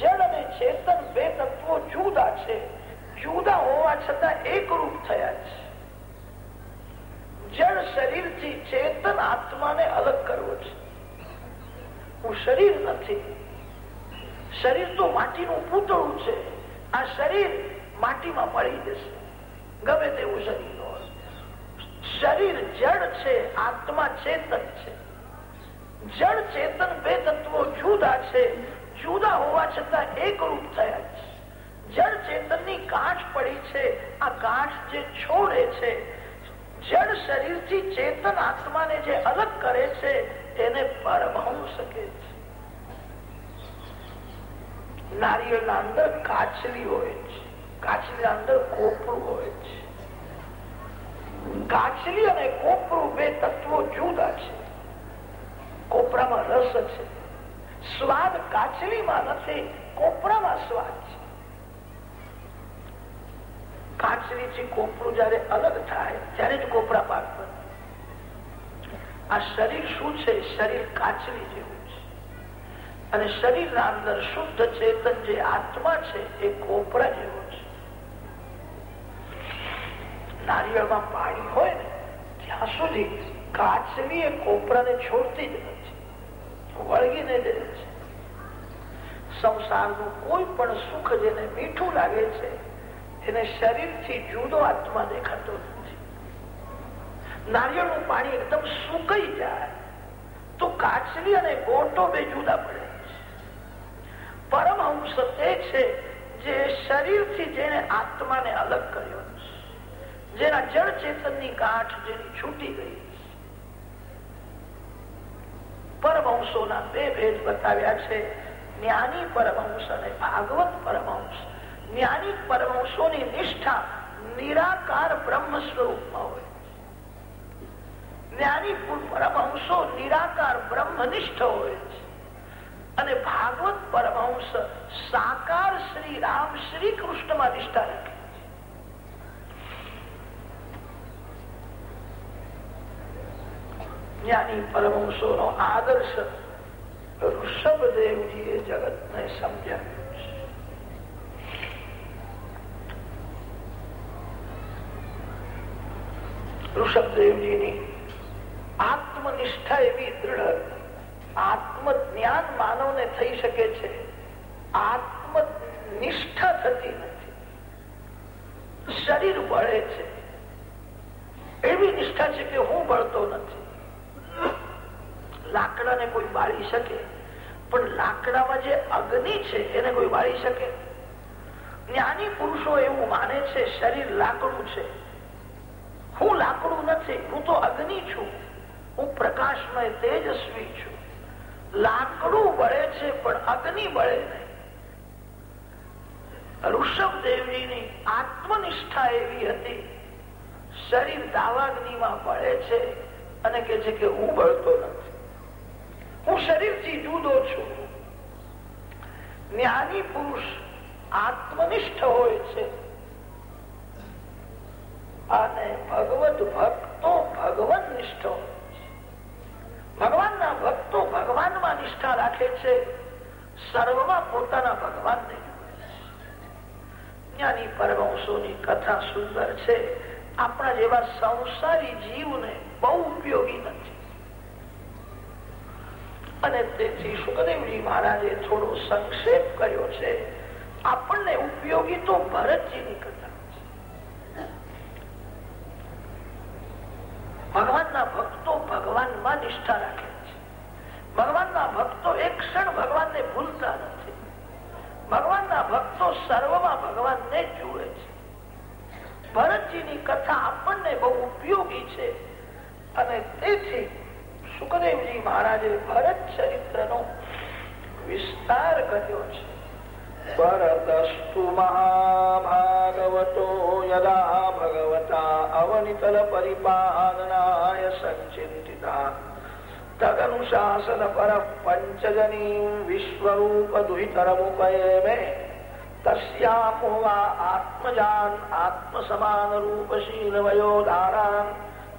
Speaker 1: જળ અને ચેતન બે તત્વો જુદા છે. જુદા હોવા છતાં એક રૂપ થયા છે. જળ શરીરથી ચેતન આત્માને અલગ કરવો છે. હું શરીર નથી. શરીર તો માટીનું પૂતળું છે. આ શરીર માટીમાં મળી જશે. ગમે તેવું શરીર હોય. શરીર જળ છે, આત્મા ચેતન છે. જડ ચેતન બે તત્વો જુદા છે. જુદા હોવા છતાં એક રૂપ થયા છે. જળ ચેતનની ગાંઠ પડી છે. આ ગાંઠ જે છોડે છે. જળ શરીરથી ચેતન આત્માને જે અલગ કરે છે, તેને પરમહંસ કે છે. નારિયેળના અંદર કાચલી હોય છે. કાચલી અંદર કોપરું હોય છે. કાચલી અને કોપરું બે તત્વો જુદા છે. કોપરામાં રસ છે. સ્વાદ કાચલીમાં નથી, કોપરામાં સ્વાદ છે. કાચલી થી કોપરું જયારે અલગ થાય, ત્યારે જ કોપરા પાક આ શરીર શું છે? શરીર કાચલી જેવું છે. અને શરીરના અંદર શુદ્ધ ચેતન જે આત્મા છે, એ કોપરા જેવો છે. નારિયેળમાં પાણી હોય ને, ત્યાં સુધી કાચલી એ કોપરાને છોડતી જ નથી. વળગીને જાય છે. સંસારનું કોઈ પણ સુખ જેને મીઠું લાગે છે, એને શરીરથી જુદો આત્મા દેખાતો નથી. નારિયેળનું પાણી એકદમ સુકાઈ જાય, તો કાચલી અને ગોટો બે જુદા પડે પરમહંસ તે છે જે શરીરથી જેને આત્માને અલગ કર્યો જેના જળ ચેતનની ગાંઠ જેની છૂટી ગઈ પરમહંસોના બે ભેદ બતાવ્યા છે. જ્ઞાની પરમહંસ અને ભાગવત પરમહંસ. જ્ઞાની પરમહંસોની નિષ્ઠા નિરાકાર બ્રહ્મ સ્વરૂપમાં હોય. જ્ઞાની પરમહંસો નિરાકાર બ્રહ્મનિષ્ઠ હોય છે. અને ભાગવત પરમહંસ સાકાર શ્રી રામ શ્રી કૃષ્ણમાં નિષ્ઠા રાખે. જ્ઞાની પરમહંસો નો આદર્શ ઋષભદેવજી એ જગત ને સમજાવ્યું ઋષભદેવજીની આત્મનિષ્ઠા એવી દ્રઢ આત્મ જ્ઞાન માનવને થઈ શકે છે. આત્મ નિષ્ઠા થતી નથી. શરીર બળે છે. એવી નિષ્ઠા છે કે હું બળતો નથી. લાકડાને કોઈ બાળી શકે? પણ લાકડામાં જે અગ્નિ છે, એને કોઈ બાળી શકે? જ્ઞાની પુરુષો એવું માને છે, શરીર લાકડું છે. હું લાકડું નથી, હું તો અગ્નિ છું. હું પ્રકાશમય તેજસ્વી છું. લાકડું બળે છે, પણ અગ્નિ બળે નહીં. ઋષભદેવજીની આત્મનિષ્ઠા એવી હતી. શરીર દાવાગ્નિમાં બળે છે અને કે છે કે હું બળતો નથી. હું શરીરથી જુદો છું. જ્ઞાની પુરુષ આત્મનિષ્ઠ હોય છે. અને ભગવત ભક્તો ભગવાન નિષ્ઠ ભગવાનના ભક્તો ભગવાનમાં નિષ્ઠા રાખે છે. સર્વમાં પોતાના ભગવાનને જ્ઞાની પરમહંસોની કથા સુંદર છે. આપણા જેવા સંસારી જીવને બહુ ઉપયોગી નથી. અને તેથી સુખદેવજી મહારાજે થોડો સંક્ષેપ કર્યો છે. આપણને ઉપયોગી તો ભરતજીની કથા ભગવાનના ભક્તો ભગવાનમાં નિષ્ઠા રાખે છે. ભગવાનના ભક્તો એક ક્ષણ ભગવાનને ભૂલતા નથી. ભગવાનના ભક્તો સર્વમાં ભગવાનને જુએ છે. ભરતજીની કથા આપણને બહુ ઉપયોગી છે અને તેથી સુખદેવજી મહારાજે ભરત ચરિત્રનો વિસ્તાર કર્યો છે.
Speaker 2: ભરતસ્તુ મહાભાગવતો યદા ભગવતા અવનિતલ પરિપાલનાય સંચિંતિતા. તદનુશાસન પર પંચજની વિશ્વરૂપ દુહિતરમુપયેમે તસ્યામોવા આત્મજાન આત્મસમાન રૂપશીલ વયોધારાન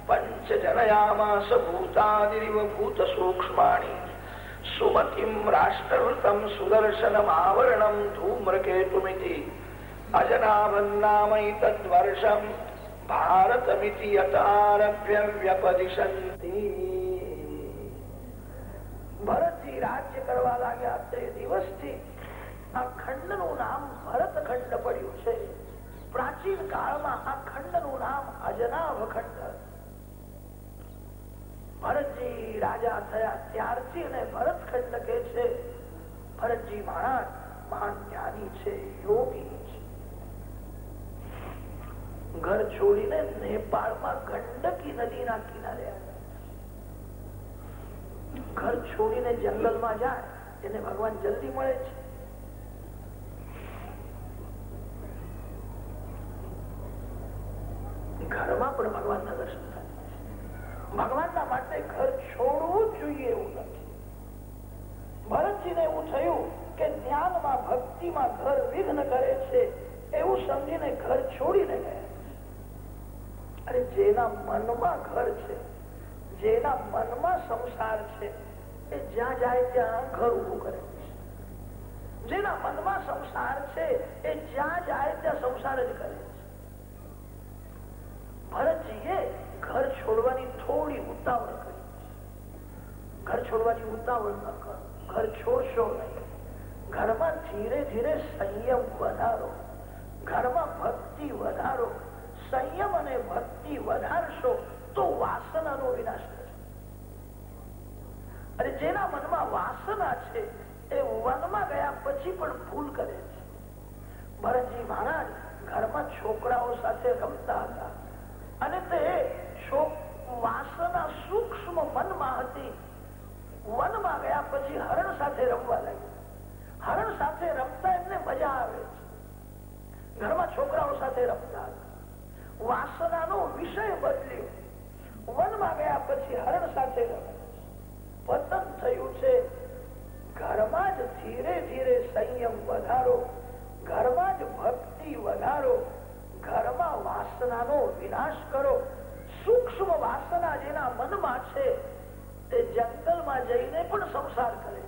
Speaker 2: પંચજનયામાસ ભૂતાદિવ ભૂત સૂક્ષ્માણી સુમતિમ રાષ્ટ્રવૃતમ સુદર્શનમ આવરણમ ધૂમ્રકેતુમિતિ અજનાભન્નામય તદ્વર્ષમ ભારતમિતિ યથારભ્ય વ્યપદિશંતિ
Speaker 1: ભરતજી રાજ્ય કરવા લાગ્યા તે દિવસથી આ ખંડનું નામ ભરત ખંડ પડ્યું છે પ્રાચીન કાળમાં આ ખંડ નામ અજનાભ ખંડ ભરતજી રાજા થયા ત્યારથી અને ભરત ખંડ કે છે, ભરતજી મહારાજ, મહાન જ્ઞાની છે, યોગી છે. ઘર છોડીને નેપાળમાં ગંડકી નદીના કિનારે ઘર છોડીને જંગલમાં જાય, એને ભગવાન જલ્દી મળે છે. ઘરમાં પણ ભગવાનના દર્શન ભગવાનના માટે ઘર છોડવું જોઈએ એવું નથી. ભરતજીને એવું થયું કે જ્ઞાનમાં, ભક્તિમાં ઘર વિઘ્ન કરે છે, એવું સમજીને ઘર છોડીને ગયા. અરે જેના મનમાં ઘર છે, જેના મનમાં સંસાર છે, એ જ્યાં જાય ત્યાં ઘર ઉભું કરે જેના મનમાં સંસાર છે, એ જ્યાં જાય ત્યાં સંસાર જ કરે છે. ભરતજીએ ઘર છોડવાની થોડી ઉતાવળ કરી ઘર છોડવાની ઉતાવળ ન કરો. ઘર છોડશો નહીં. ઘરમાં ધીરે ધીરે સંયમ વધારો. ઘરમાં ભક્તિ વધારો. સંયમ અને ભક્તિ વધારશો તો વાસનાનો વિનાશ થશે. અને જેના મનમાં વાસના છે, એ વનમાં ગયા પછી પણ ભૂલ કરે છે. ભરતજી મહારાજ ઘરમાં છોકરાઓ સાથે રમતા હતા. અને તે વાસના સૂક્ષ્મ મનમાં હતી. વનમાં ગયા પછી હરણ સાથે રમવા લાગ્યા હરણ સાથે રમતા એમને મજા આવે છે. ઘરમાં છોકરાઓ સાથે રમતા વાસનાનો વિષય બદલ્યો વનમાં ગયા પછી હરણ સાથે રમે. પતન થયું છે, ઘરમાં જ ધીરે ધીરે સંયમ વધારો, ઘરમાં જ ભક્તિ વધારો, ઘરમાં વાસનાનો વિનાશ કરો. સૂક્ષ્મ વાસના જેના મનમાં છે, તે જંગલમાં જઈને પણ સંસાર કરે છે.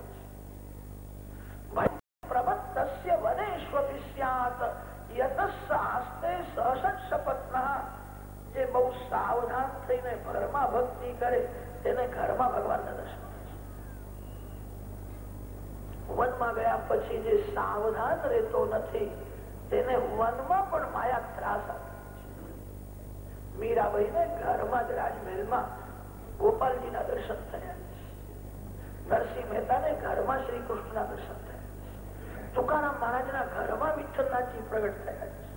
Speaker 1: જે બહુ સાવધાન થઈને ઘરમાં ભક્તિ કરે, તેને ઘરમાં ભગવાનના દર્શન વનમાં ગયા પછી જે સાવધાન રહેતો નથી, તેને વનમાં પણ માયા ત્રાસ આપે મીરાબાઈ ને ઘરમાં જ રાજમહેલમાં ગોપાલજીના દર્શન થયા નરસિંહ મહેતા ને ઘરમાં શ્રી કૃષ્ણના દર્શન થયા તુકારામ મહારાજ ના ઘરમાં વિઠ્ઠલનાથજી પ્રગટ થયા છે.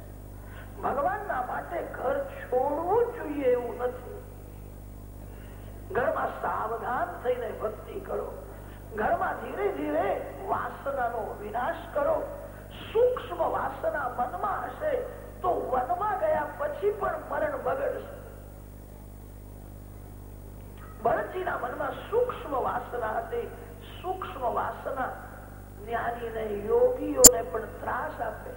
Speaker 1: ભગવાનના માટે ઘર છોડવું જોઈએ એવું નથી. ઘરમાં સાવધાન થઈને ભક્તિ કરો. ઘરમાં ધીરે ધીરે વાસનાનો વિનાશ કરો. સૂક્ષ્મ વાસના મનમાં હશે તો વનમાં ગયા પછી પણ મરણ બગડશે ભરતજીના મનમાં સૂક્ષ્મ વાસના હતી. સૂક્ષ્મ વાસના જ્ઞાનીને યોગીઓને પણ ત્રાસ આપે.